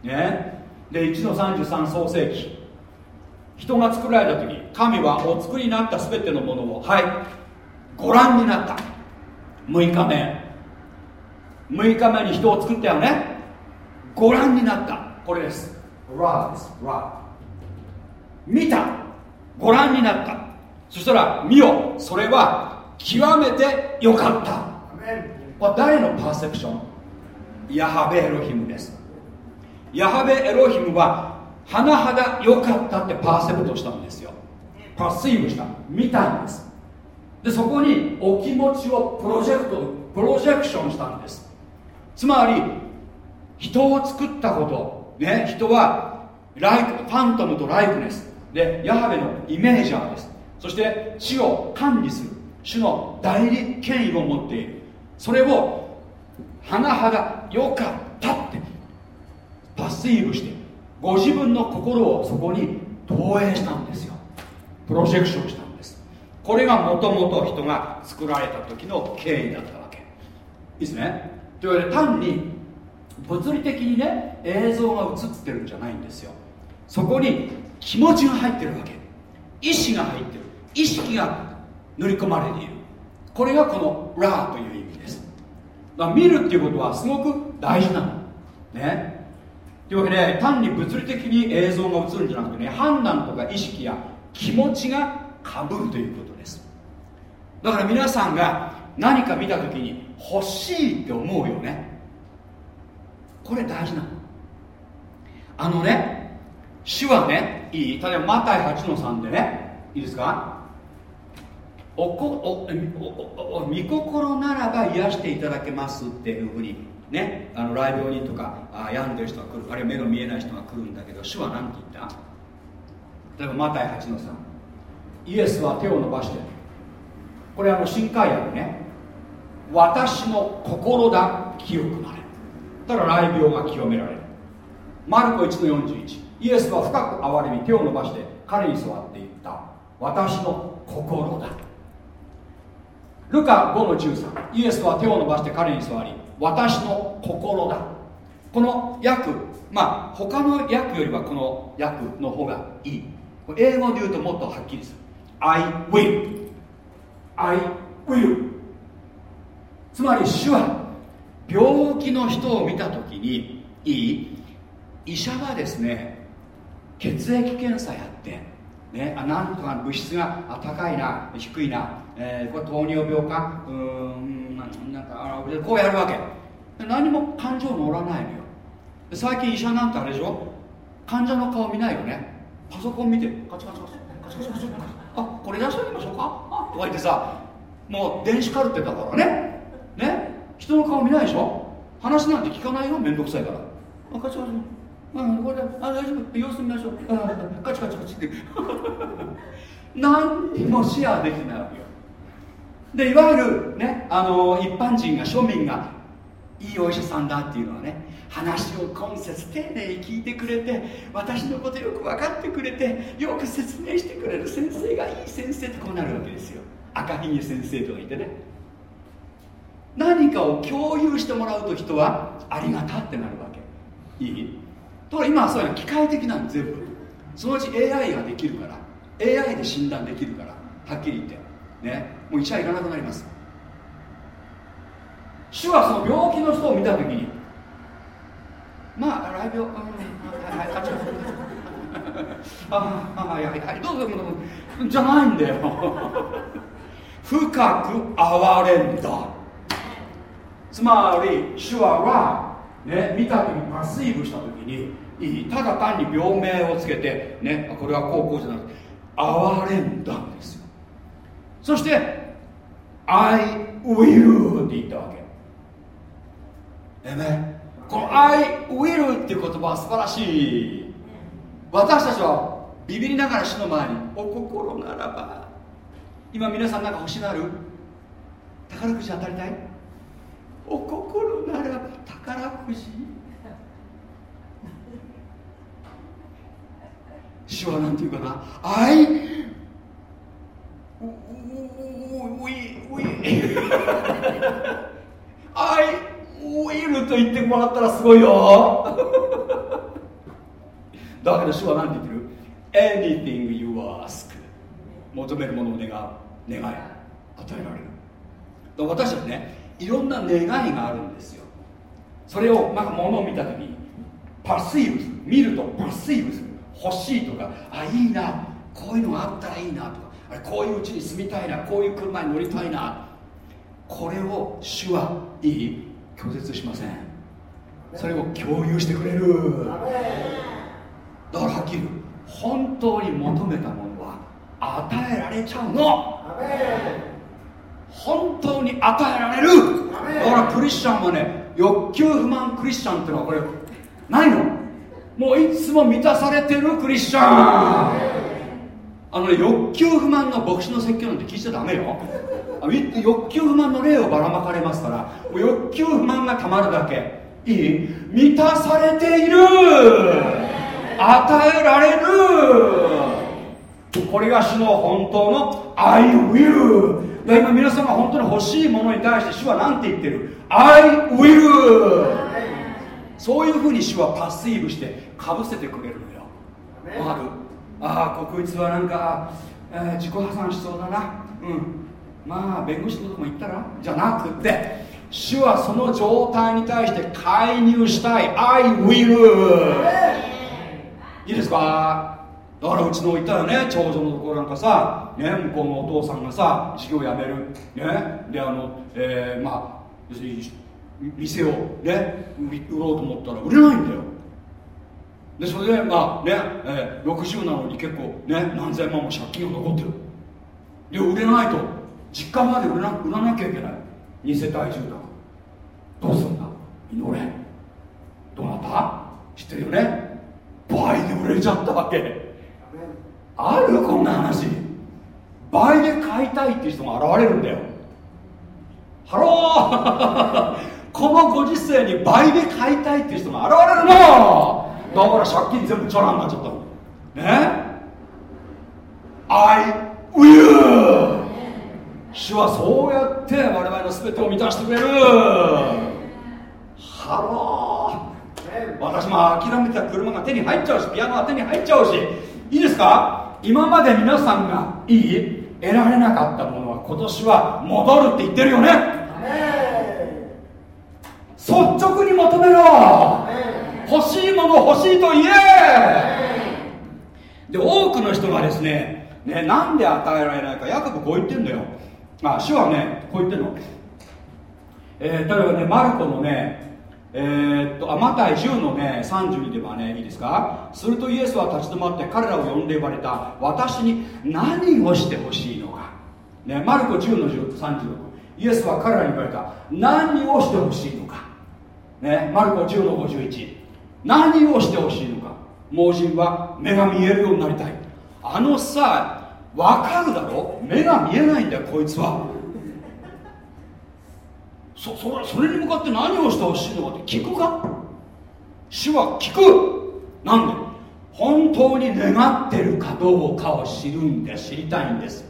ね。で1の33創世記。人が作られた時神はお作りになった全てのものをはいご覧になった。6日目。6日目に人を作ったよね。ご覧になった。これです。見た。ご覧になった。そしたら見よ。それは極めてよかった。これ誰のパーセプション？ヤハベエロヒムです。ヤハベエロヒムは甚だ良かったってパーセプトしたんですよ。パッシーブした。見たんです。でそこにお気持ちをプロジェクトプロジェクションしたんです。つまり人を作ったことね人はライクファントムとライクネス。でヤハベのイメージャーです。そして地を管理する主の代理権威を持っているそれを甚だ良かったってパッシーブしてご自分の心をそこに投影したんですよ。プロジェクションしたんです。これがもともと人が作られた時の経緯だったわけ。いいですね。というわけで単に物理的にね映像が映ってるんじゃないんですよ。そこに気持ちが入ってるわけ。意志が入ってる。意識が塗り込まれている。これがこのラーという意味です。だから見るっていうことはすごく大事なの。ね。というわけで単に物理的に映像が映るんじゃなくてね判断とか意識や気持ちがかぶるということです。だから皆さんが何か見た時に欲しいって思うよね。これ大事なの。あのね主はねいい。例えばマタイ8の3でねいいですか？おこおおお御心ならば癒していただけますっていうふうにねあの雷病人とかあ病んでる人が来るあるいは目の見えない人が来るんだけど主は何て言った？例えばマタイ8の3イエスは手を伸ばしてこれあの新海薬ね私の心だ清くなれたら雷病が清められる。マルコ1の41イエスは深く憐れみ手を伸ばして彼に座っていった。私の心だ。ルカ5の13イエスは手を伸ばして彼に座り私の心だ。この訳まあ他の訳よりはこの訳の方がいい。英語で言うともっとはっきりする。I will. I will. つまり主は病気の人を見た時にいい医者はですね血液検査やってね、あなんとか物質が高いな低いな、えー、これ糖尿病か？うんなんかこうやるわけ。何も感情乗らないのよ。最近医者なんてあれでしょ？患者の顔見ないよね。パソコン見てカチカチカチカチカチカチカチ。あこれ出しておきましょうか？あとか言ってさもう電子カルテだからね。ね？人の顔見ないでしょ？話なんて聞かないよ？めんどくさいから。あカチカチ。あこれあ大丈夫。様子見ましょう。あカチカチカチって。何にもシェアできないわけよ。でいわゆるねあの一般人が庶民がいいお医者さんだっていうのはね話を今節丁寧に聞いてくれて私のことよく分かってくれてよく説明してくれる先生がいい先生ってこうなるわけですよ。赤ひげ先生とかいてね。何かを共有してもらうと人はありがたってなるわけ。いい？ところ今はそういうの機械的なん全部。そのうち AI ができるから。AI で診断できるから。はっきり言って。ねもう医者いらなくなります。主はその病気の人を見た時にまあ来病、うん、はいはいあちょっとああいやいどうぞどうぞ。じゃないんだよ。深く憐れんだ。つまり主はね見た時にパスイブした時にいいただ単に病名をつけてねこれは高校じゃなくて憐れんだんですよ。そして I will って言ったわけ。えね？この I will っていう言葉は素晴らしい。私たちはビビりながら死の前にお心ならば今皆さんなんか欲しなる？宝くじ当たりたい？お心ならば宝くじ。主は何て言うかな？I I will と言ってもらったらすごいよだけど主は何て言ってる Anything you ask 求めるものを願う願い与えられるだ私たちねいろんな願いがあるんですよそれをなんか物を見た時にパスイブする見るとパスイブする欲しいとかあいいなこういうのがあったらいいなとかこういううちに住みたいなこういう車に乗りたいな。これを主はいい拒絶しません。それを共有してくれる。だからはっきり本当に求めたものは与えられちゃうの。本当に与えられる。だからクリスチャンはね欲求不満クリスチャンってのはこれないの。もういつも満たされてるクリスチャン。あのね欲求不満の牧師の説教なんて聞いちゃダメよ。欲求不満の例をばらまかれますから。欲求不満がたまるだけ。いい？満たされている。与えられる。これが主の本当の I will 今皆さんが本当に欲しいものに対して主は何て言ってる？I will そういうふうに主はパッシーブしてかぶせてくれるのよ。わかる？ああこいつはなんか、えー、自己破産しそうだな。うん。まあ弁護士のとこも行ったらじゃなくて主はその状態に対して介入したい。I will いいですか？だからうちのいたよね長女のところなんかさ、ね、向こうのお父さんがさ事業辞める、ね、であの、えー、まあ店をね売ろうと思ったら売れないんだよでそれでまあね、えー、60なのに結構ね何千万も借金が残ってる。で売れないと実家まで売ら売らなきゃいけない。2世帯住宅どうすんだ？祈れ。どなた？知ってるよね？倍で売れちゃったわけ。あるこんな話。倍で買いたいっていう人が現れるんだよ。 Hello！このご時世に倍で買いたいっていう人が現れるの！だから借金全部チャラになっちゃったのね I will 主はそうやって我々の全てを満たしてくれるハロー私も諦めた車が手に入っちゃうしピアノが手に入っちゃうしいいですか今まで皆さんがいい得られなかったものは今年は戻るって言ってるよね率直に求めろ欲しいもの欲しいと言え。で多くの人がですねねなんで与えられないか。ヤコブこう言ってんだよ。あ主はねこう言ってんの。えー、例えばねマルコのねえー、っとあマタイ10のね32ではねいいですか。するとイエスは立ち止まって彼らを呼んで呼ばれた。私に何をしてほしいのか、ね、マルコ10の36イエスは彼らに言われた。何をしてほしいのか。ね、マルコ10の51何をしてほしいのか。盲人は目が見えるようになりたい。あのさ分かるだろ？目が見えないんだよこいつは。そそれそれに向かって何をしてほしいのかって聞くか？主は聞く。なんで？本当に願ってるかどうかを知るんで知りたいんです。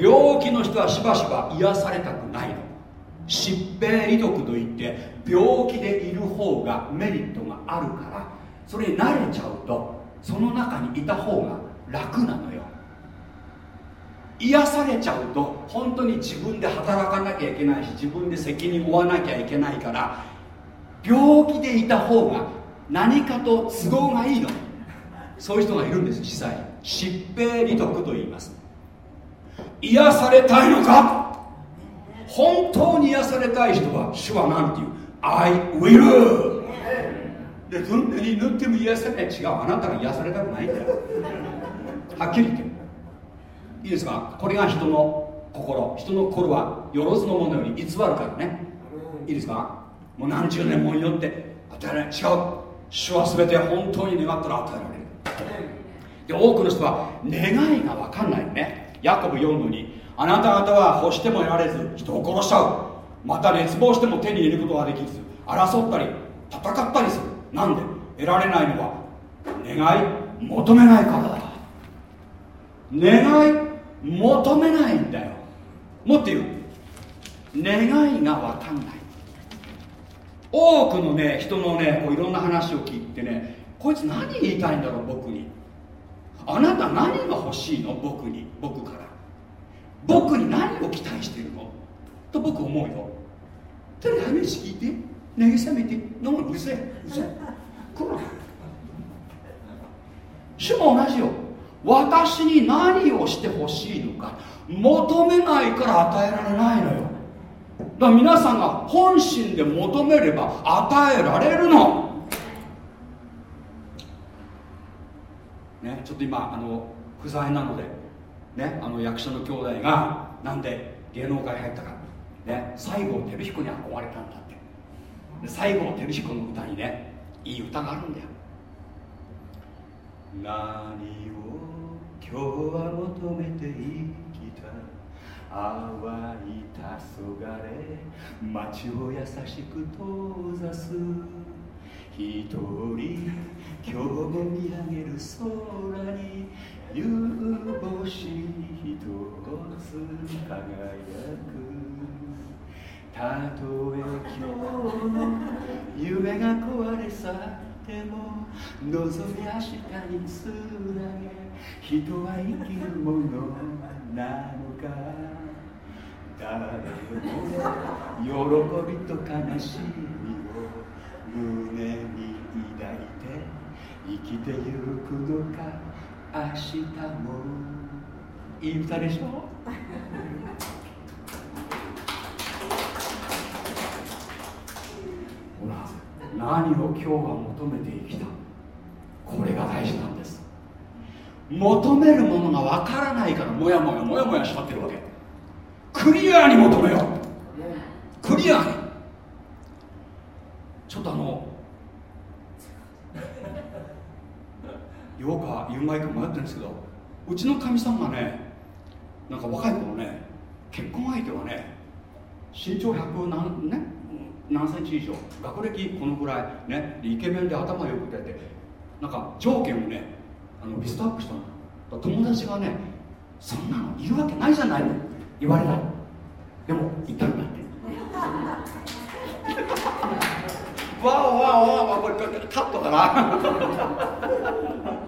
病気の人はしばしば癒されたくないの。疾病利毒といって病気でいる方がメリットあるからそれに慣れちゃうとその中にいた方が楽なのよ。癒されちゃうと本当に自分で働かなきゃいけないし自分で責任を負わなきゃいけないから病気でいた方が何かと都合がいいの。そういう人がいるんです実際。疾病利得と言います。癒されたいのか？本当に癒されたい人は主は何て言う？I will でどんに塗っても癒されない違うあなたが癒されたくないんだよ。はっきり言って。いいですか？これが人の心人の心はよろずのものより偽るからね。いいですか？もう何十年も祈って与えられ違う。主は全て本当に願ったら与えられる。で多くの人は願いが分かんないよね。ヤコブ4のにあなた方は欲しても得られず人を殺しちゃう。また熱望しても手に入れることができず争ったり戦ったりする。なんで得られないのは願い求めないからだ。願い求めないんだよ。もっと言う。願いが分かんない。多くのね人のねこういろんな話を聞いてねこいつ何言いたいんだろう僕に。あなた何が欲しいの？僕に。僕から。僕に何を期待してるの？と僕思うよ。とりあえず聞いて。慰めて飲むうるせえうるせえこら主も同じよ私に何をしてほしいのか求めないから与えられないのよだから皆さんが本心で求めれば与えられるのねちょっと今あの不在なのでねあの役者の兄弟がなんで芸能界入ったかね、西郷輝彦に憧れたんだってで西郷輝彦の歌にねいい歌があるんだよ何を今日は求めて生きた淡い黄昏街を優しく閉ざす。一人今日も見上げる空に。夕星一つ輝く。たとえ今日の夢が壊れ去っても望み明日につなげ人は生きるものなのか。誰も喜びと悲しみを胸に抱いて生きてゆくのか。明日もいい歌でしょほら何を今日は求めて生きた？これが大事なんです。求めるものがわからないからもやもやもやもやしちゃってるわけ。クリアに求めよう。クリアに。ちょっとあの言おうか言うまいか迷ってるんですけどうちのかみさんがねなんか若い頃ね結婚相手はね身長100何ね？何センチ以上？学歴このぐらいね？イケメンで頭よく出て。なんか条件をねあのリストアップしたの。友達がねそんなのいるわけないじゃないの。言われない。でも言ったんだって。わおわおわおこれカットかな？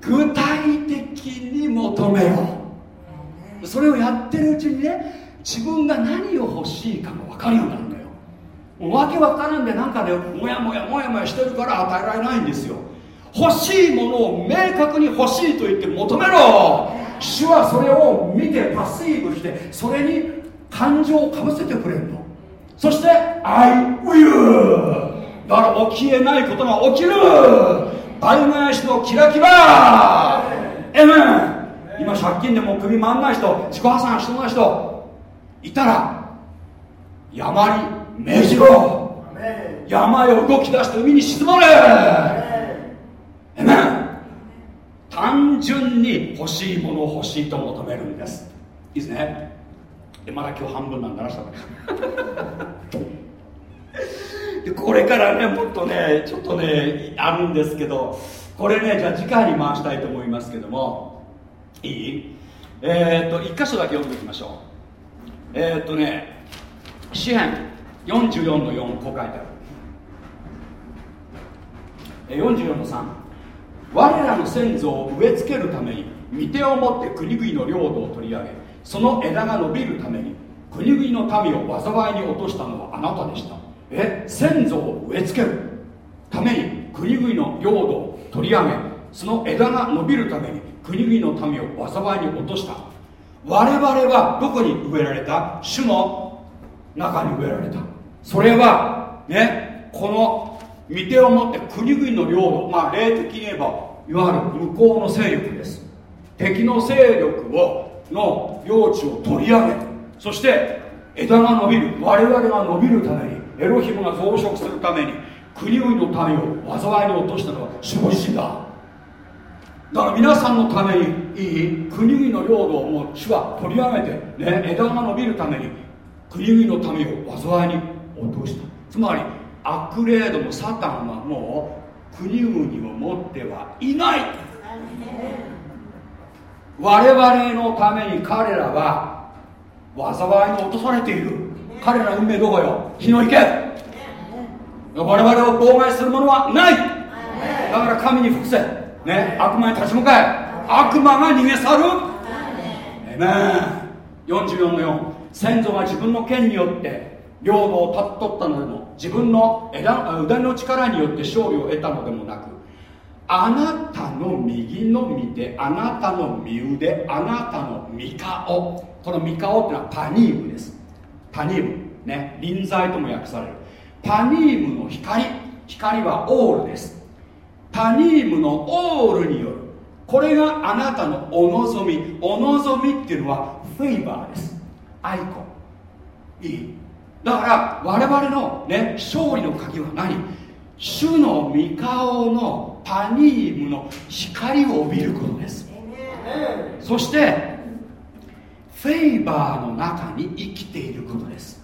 具体的に求めよう。それをやってるうちにね自分が何を欲しいかが分かるようになるんだよわけわからんでなんかねもやもやもやもやしてるから与えられないんですよ。欲しいものを明確に欲しいと言って求めろ。主はそれを見てパスイブしてそれに感情をかぶせてくれるの。そして「I will」だから起きえないことが起きる。倍返しのキラキラ。エメン今借金でも首回んない人自己破産しそうな人いたら山に命じろ。山へ動き出して海に沈まれ。単純に欲しいものを欲しいと求めるんです。いいですね。でまだ今日半分なんだなした でこれからねもっとねちょっとねあるんですけどこれねじゃあ次回に回したいと思いますけども。いい？えー、っと1箇所だけ読んでおきましょうえー、っとね詩篇44の4こう書いてある。44の3我らの先祖を植え付けるために御手を持って国々の領土を取り上げその枝が伸びるために国々の民を災いに落としたのはあなたでした。え先祖を植え付けるために国々の領土を取り上げその枝が伸びるために国々の民を災いに落とした。我々はどこに植えられた？主の中に植えられた。それはねこの御手を持って国々の領土まあ霊的に言えばいわゆる向こうの勢力です。敵の勢力をの領地を取り上げそして枝が伸びる我々が伸びるためにエロヒムが増殖するために国々の民を災いに落としたのは守護神だ。だから皆さんのためにいい国々の領土をもう主は取り上げて、ね、枝が伸びるために国々の民を災いに落とした。つまり悪霊どもサタンはもう国々を持ってはいない。我々のために彼らは災いに落とされている。彼らの運命どこよ。日の池。我々を妨害するものはない。だから神に服せ、ね、悪魔に立ち向かえ。悪魔が逃げ去る。えめ44の4先祖が自分の剣によって領土をたっとったのでも自分の腕の力によって勝利を得たのでもなくあなたの右の身であなたの身腕あなたの御顔。この御顔っていうのはパニームです。パニーム。ね臨在とも訳される。パニームの光。光はオールですパニームのオールによる。これがあなたのお望み。お望みっていうのはフェイバーです。アイコンいい。だから我々のね勝利の鍵は何？主の御顔のパニームの光を帯びることです。そしてフェイバーの中に生きていることです。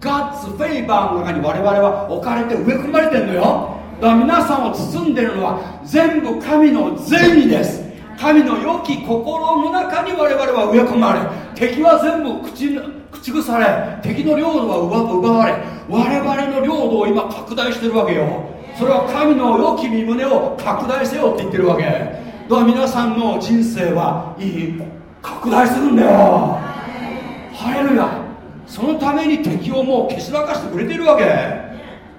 ガッツフェイバーの中に我々は置かれて植え込まれてるのよだから皆さんを包んでいるのは全部神の善意です。神の良き心の中に我々は植え込まれ敵は全部口口腐され敵の領土は奪われ我々の領土を今拡大してるわけよ。それは神の良き身胸を拡大せよって言ってるわけ。だから皆さんの人生はいい拡大するんだよ。ハレルヤ。そのために敵をもう消しらかしてくれてるわけ。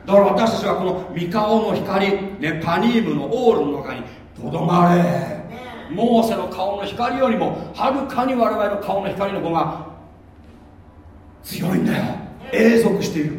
だから私たちはこの三顔の光、ね、パニームのオールの中にとどまれ。モーセの顔の光よりもはるかに我々の顔の光の方が強いんだよ。永続している。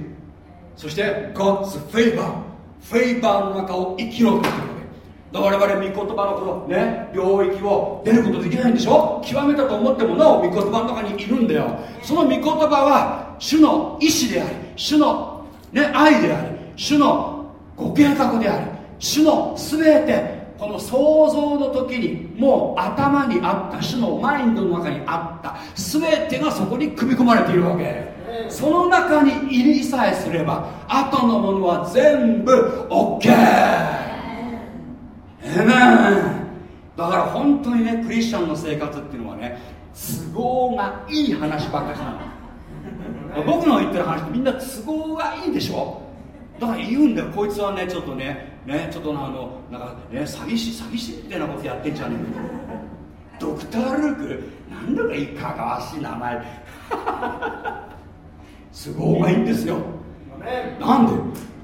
そして God's favor フェイバーの中を生きろと言ってる我々御言葉のこのね領域を出ることできないんでしょ？極めたと思ってもなお御言葉の中にいるんだよ。その御言葉は主の意志であり主の、ね、愛であり主のご計画であり主の全てこの想像の時にもう頭にあった。主のマインドの中にあった。全てがそこに組み込まれているわけ。その中に入りさえすれば後のものは全部 OK えめだから本当にねクリスチャンの生活っていうのはね都合がいい話ばっかりなの。僕の言ってる話ってみんな都合がいいでしょ？だから言うんだよこいつはねちょっとね。ねちょっとあのなんかね詐欺師詐欺師みたいなことやってんじゃねえ。ドクター・ルークなんだかいかがわしい名前。都合がいいんですよ。なんで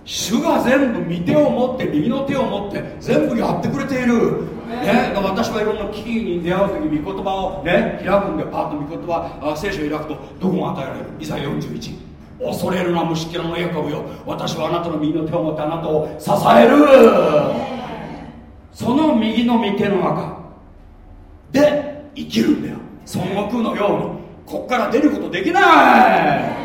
主が全部見手を持って右の手を持って全部やってくれている、ね、私はいろんな危機に出会う時御言葉を、ね、開くんでパッと御言葉聖書を開くとどこが与えられる？いざ41恐れるな虫けらのヤコブよ。私はあなたの右の手を持ってあなたを支える。その右の御手の中。で生きるんだよ。孫悟空のように。こっから出ることできない。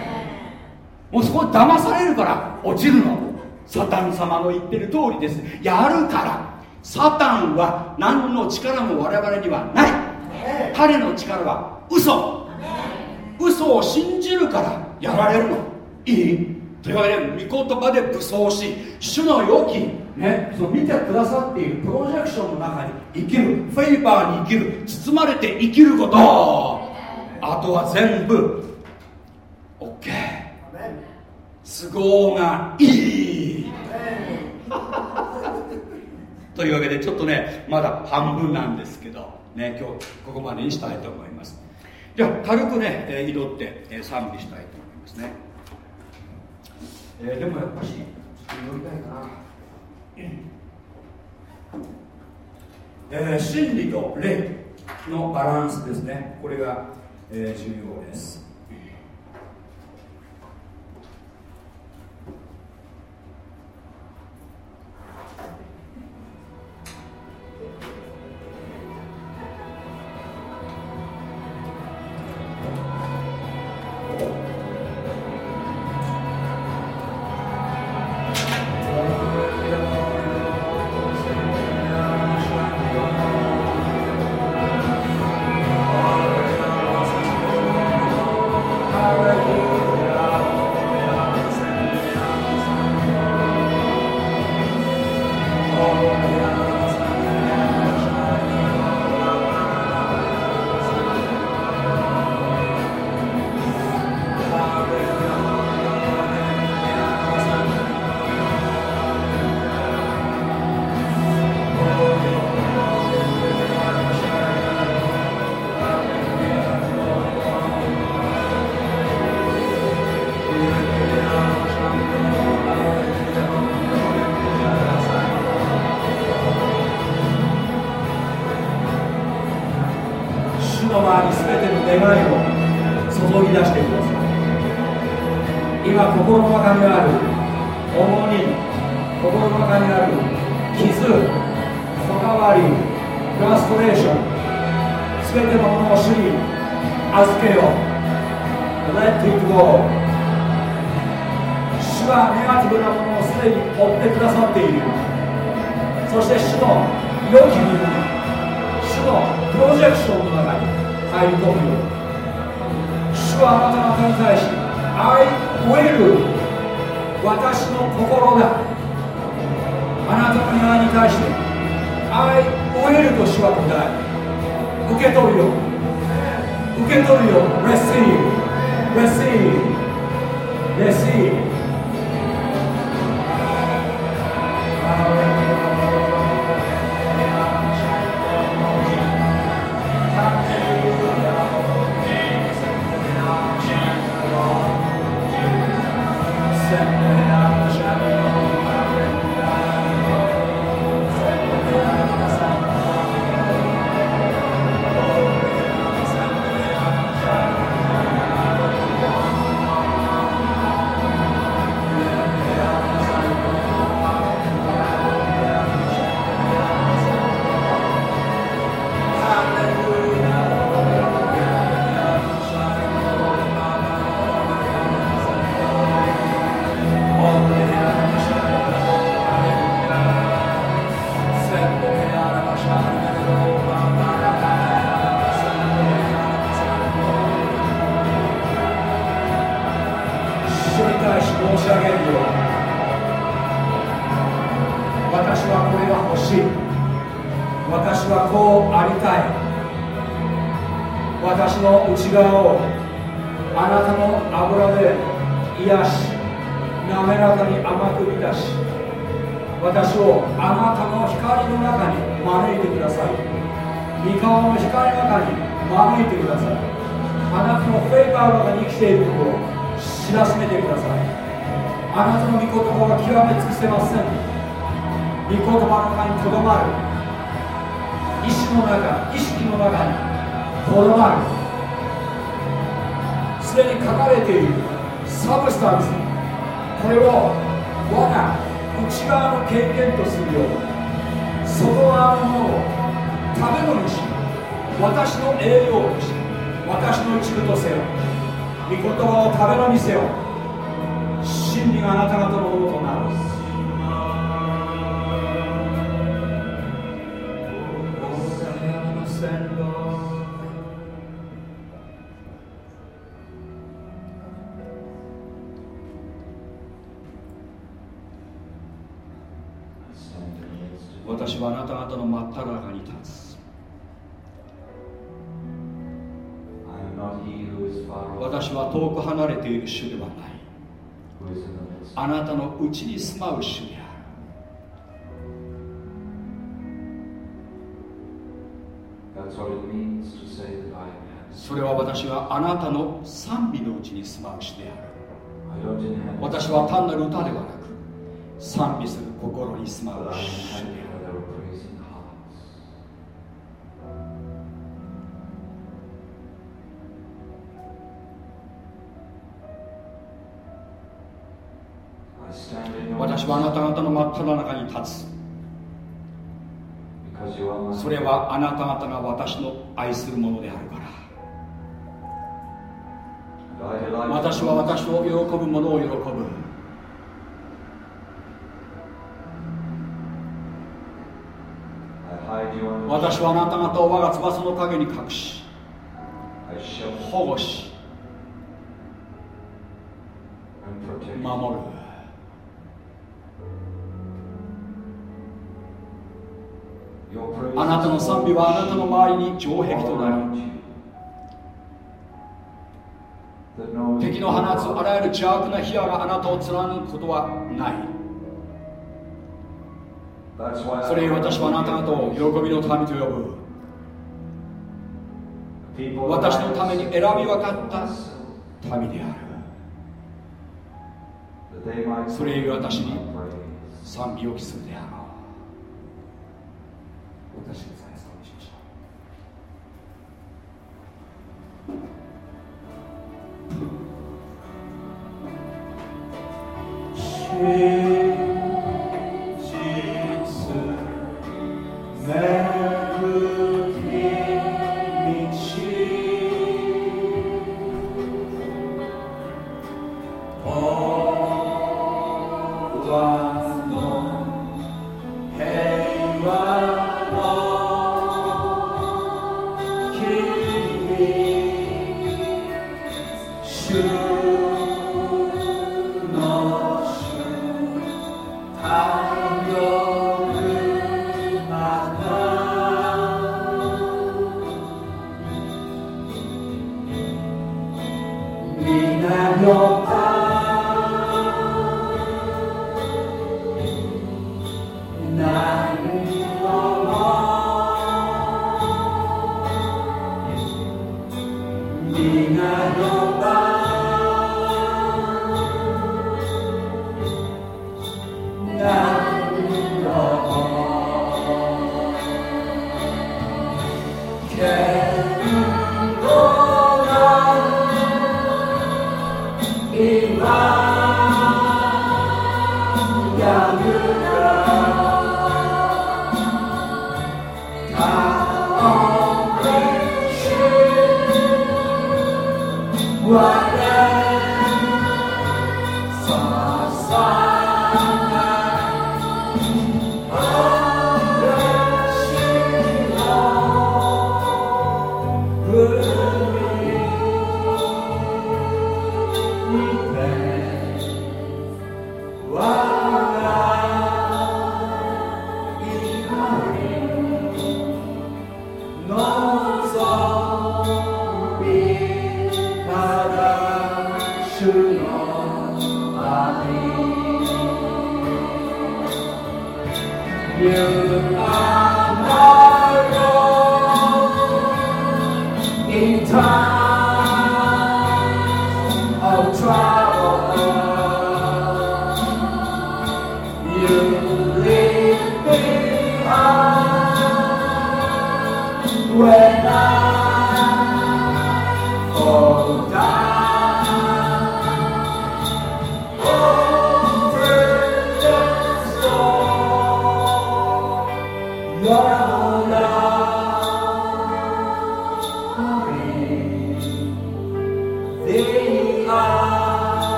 もうそこ騙されるから。落ちるの。サタン様の言ってる通りです。やるから。サタンは何の力も我々にはない。彼の力は嘘。嘘を信じるから。やられるの？いい？というわけで御言葉で武装し主の良き、ね、その見てくださっているプロジェクションの中に生きるフェイバーに生きる包まれて生きること。あとは全部 OK 都合がいい。というわけでちょっとねまだ半分なんですけどね今日ここまでにしたいと思います。じゃあ軽くね、えー、祈って、え、賛美したいと思います。ね、えー、でもやっぱし祈りたいかな、えー、真理と霊のバランスですね。これが、えー、重要です。三河の光の中に招いてください。あなたのフェイバーの中に生きていることを知らしめてください。あなたの御言葉は極め尽くせません。御言葉の中にとどまる。意志の中意識の中にとどまる。すでに書かれている。サブスタンス。これを我が内側の経験とするよう外側のものを食べ物にし私の栄養とし私の一部とせよ御言葉を食べのにせよ真理があなた方のものとなる。いる主ではない。あなたのうちに住まう主である。それは私はあなたの賛美のうちに住まう主である。私は単なる歌ではなく賛美する心に住まう主である私はあなた方の真っ只中に立つ。それはあなた方が私の愛するものであるから。私は私を喜ぶ者を喜ぶ。私はあなた方を我が翼の陰に隠し保護し守る。あなたの賛美はあなたの周りに城壁となり敵の放つあらゆる邪悪な火矢があなたを貫くことはない。それゆえ私はあなた方を喜びの民と呼ぶ。私のために選び分かった民である。それゆえ私に賛美を期するであろう。私でさえ賛美しました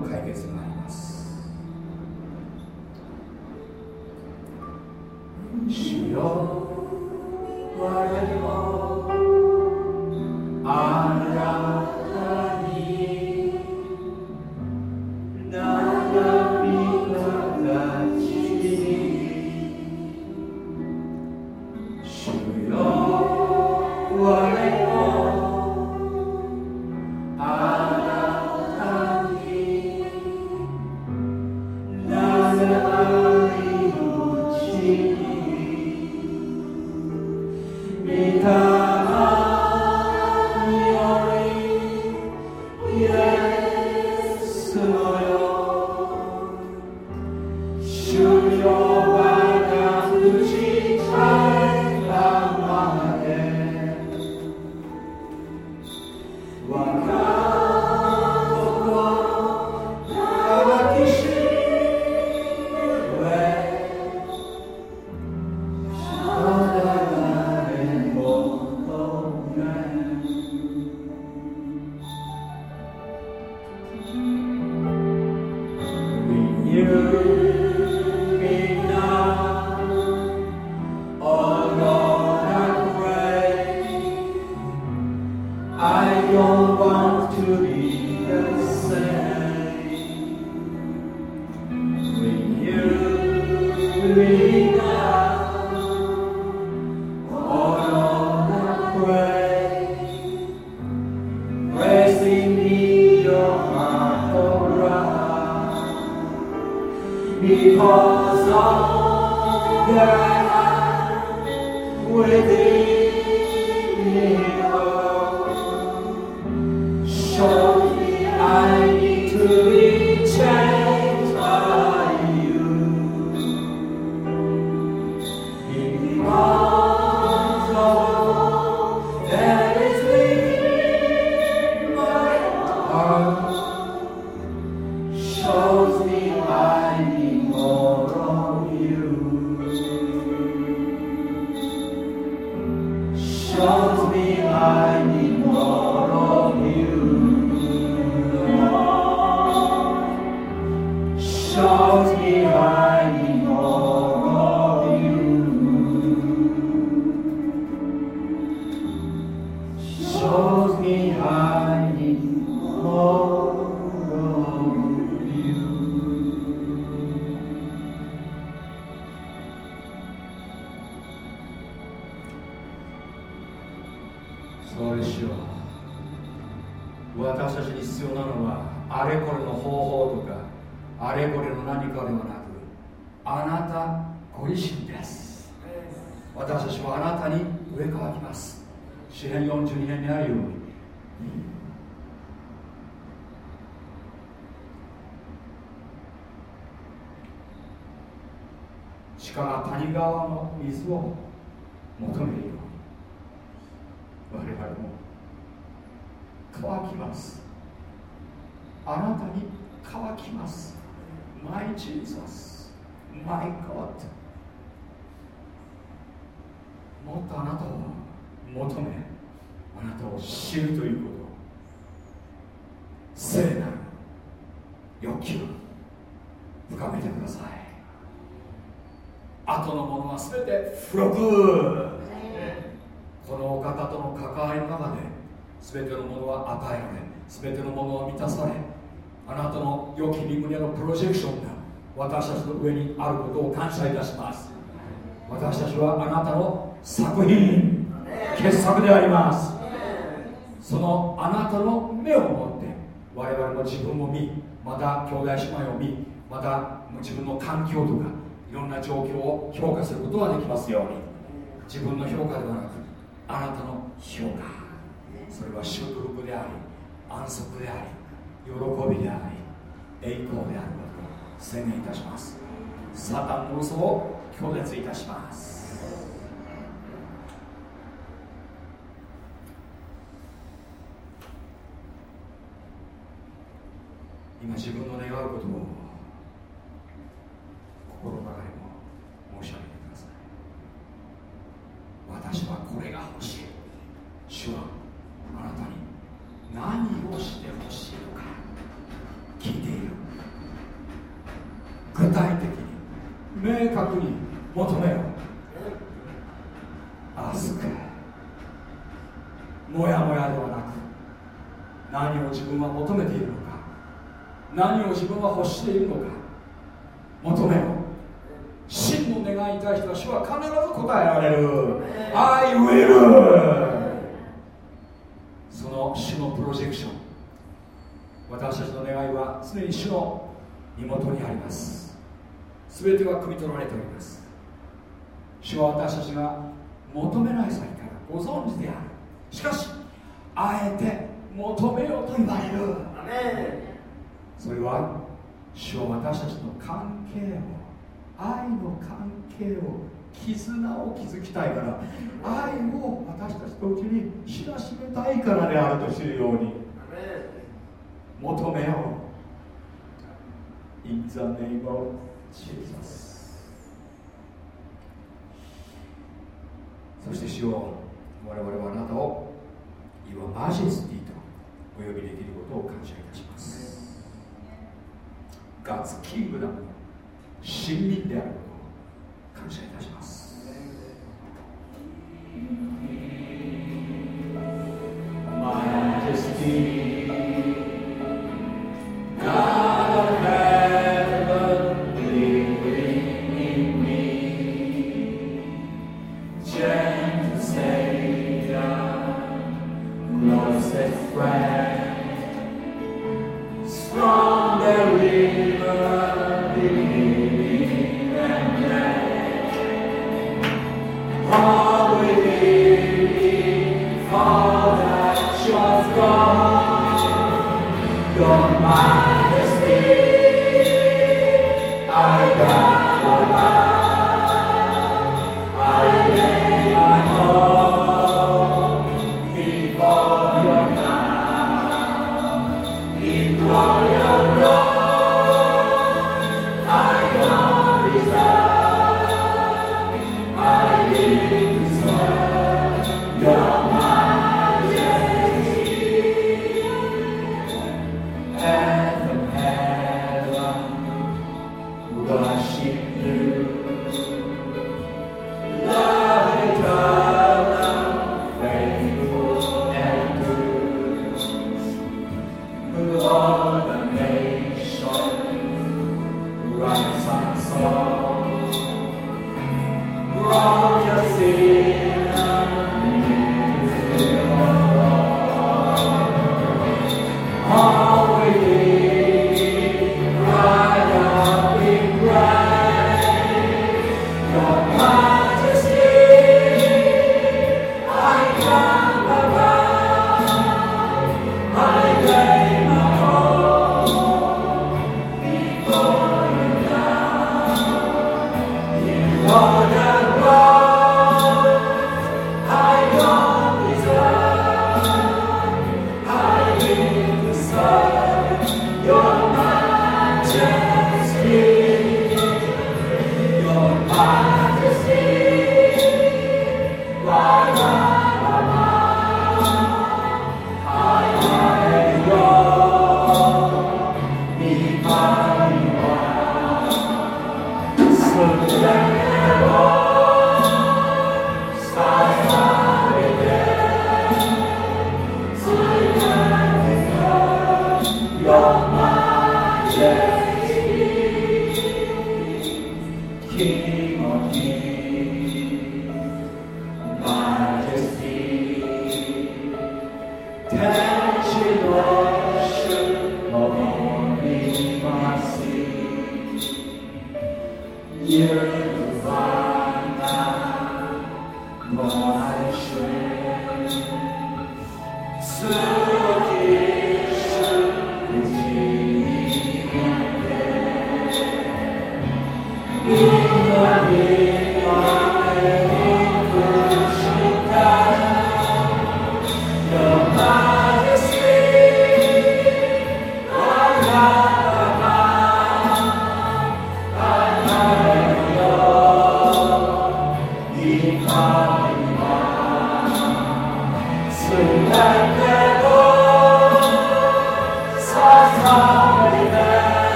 知るといこのお方との関わりの中で全てのものは与えられ全てのものは満たされあなたの良き身胸のプロジェクションが私たちの上にあることを感謝いたします。私たちはあなたの作品傑作であります。そのあなたの目を持って我々も自分を見また兄弟姉妹を見また自分の環境とかいろんな状況を評価することができますように。自分の評価ではなくあなたの評価。それは祝福であり安息であり喜びであり栄光であること。を宣言いたします。サタンの嘘を拒絶いたします。今自分の願うことを心の中にも申し上げてください私はこれが欲しい主はあなたに何をしてほしいのか聞いている具体的に明確に求めよアスクもやもやではなく何を自分は求めているのか何を自分は欲しているのか求めよ真の願いに対しては主は必ず答えられる I will その主のプロジェクション私たちの願いは常に主の身元にあります全ては汲み取られております主は私たちが求めない先からご存知であるしかしあえて求めようと言われるそれは主は私たちの関係を愛の関係を絆を築きたいから愛を私たちとうちに知らしめたいからであると知るように求めよう。In the name of Jesus そして主よ我々はあなたを Your Majesty とお呼びできることを感謝いたします。ガッツキングダムの親民である。こと感謝いたしますジスティー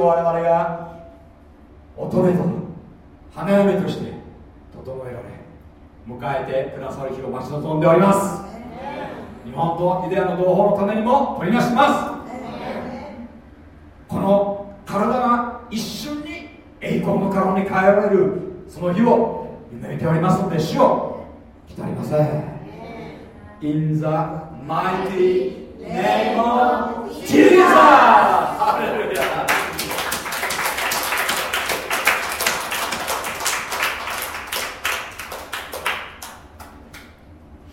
を我々が乙女と花嫁として整えられ迎えてくださる日を待ち望んでおります。日本とイデアの同胞のためにも取りなします。この体が一瞬に栄光の体に変えられるその日を夢見ておりますので主を来たりません In the mighty name of Jesus!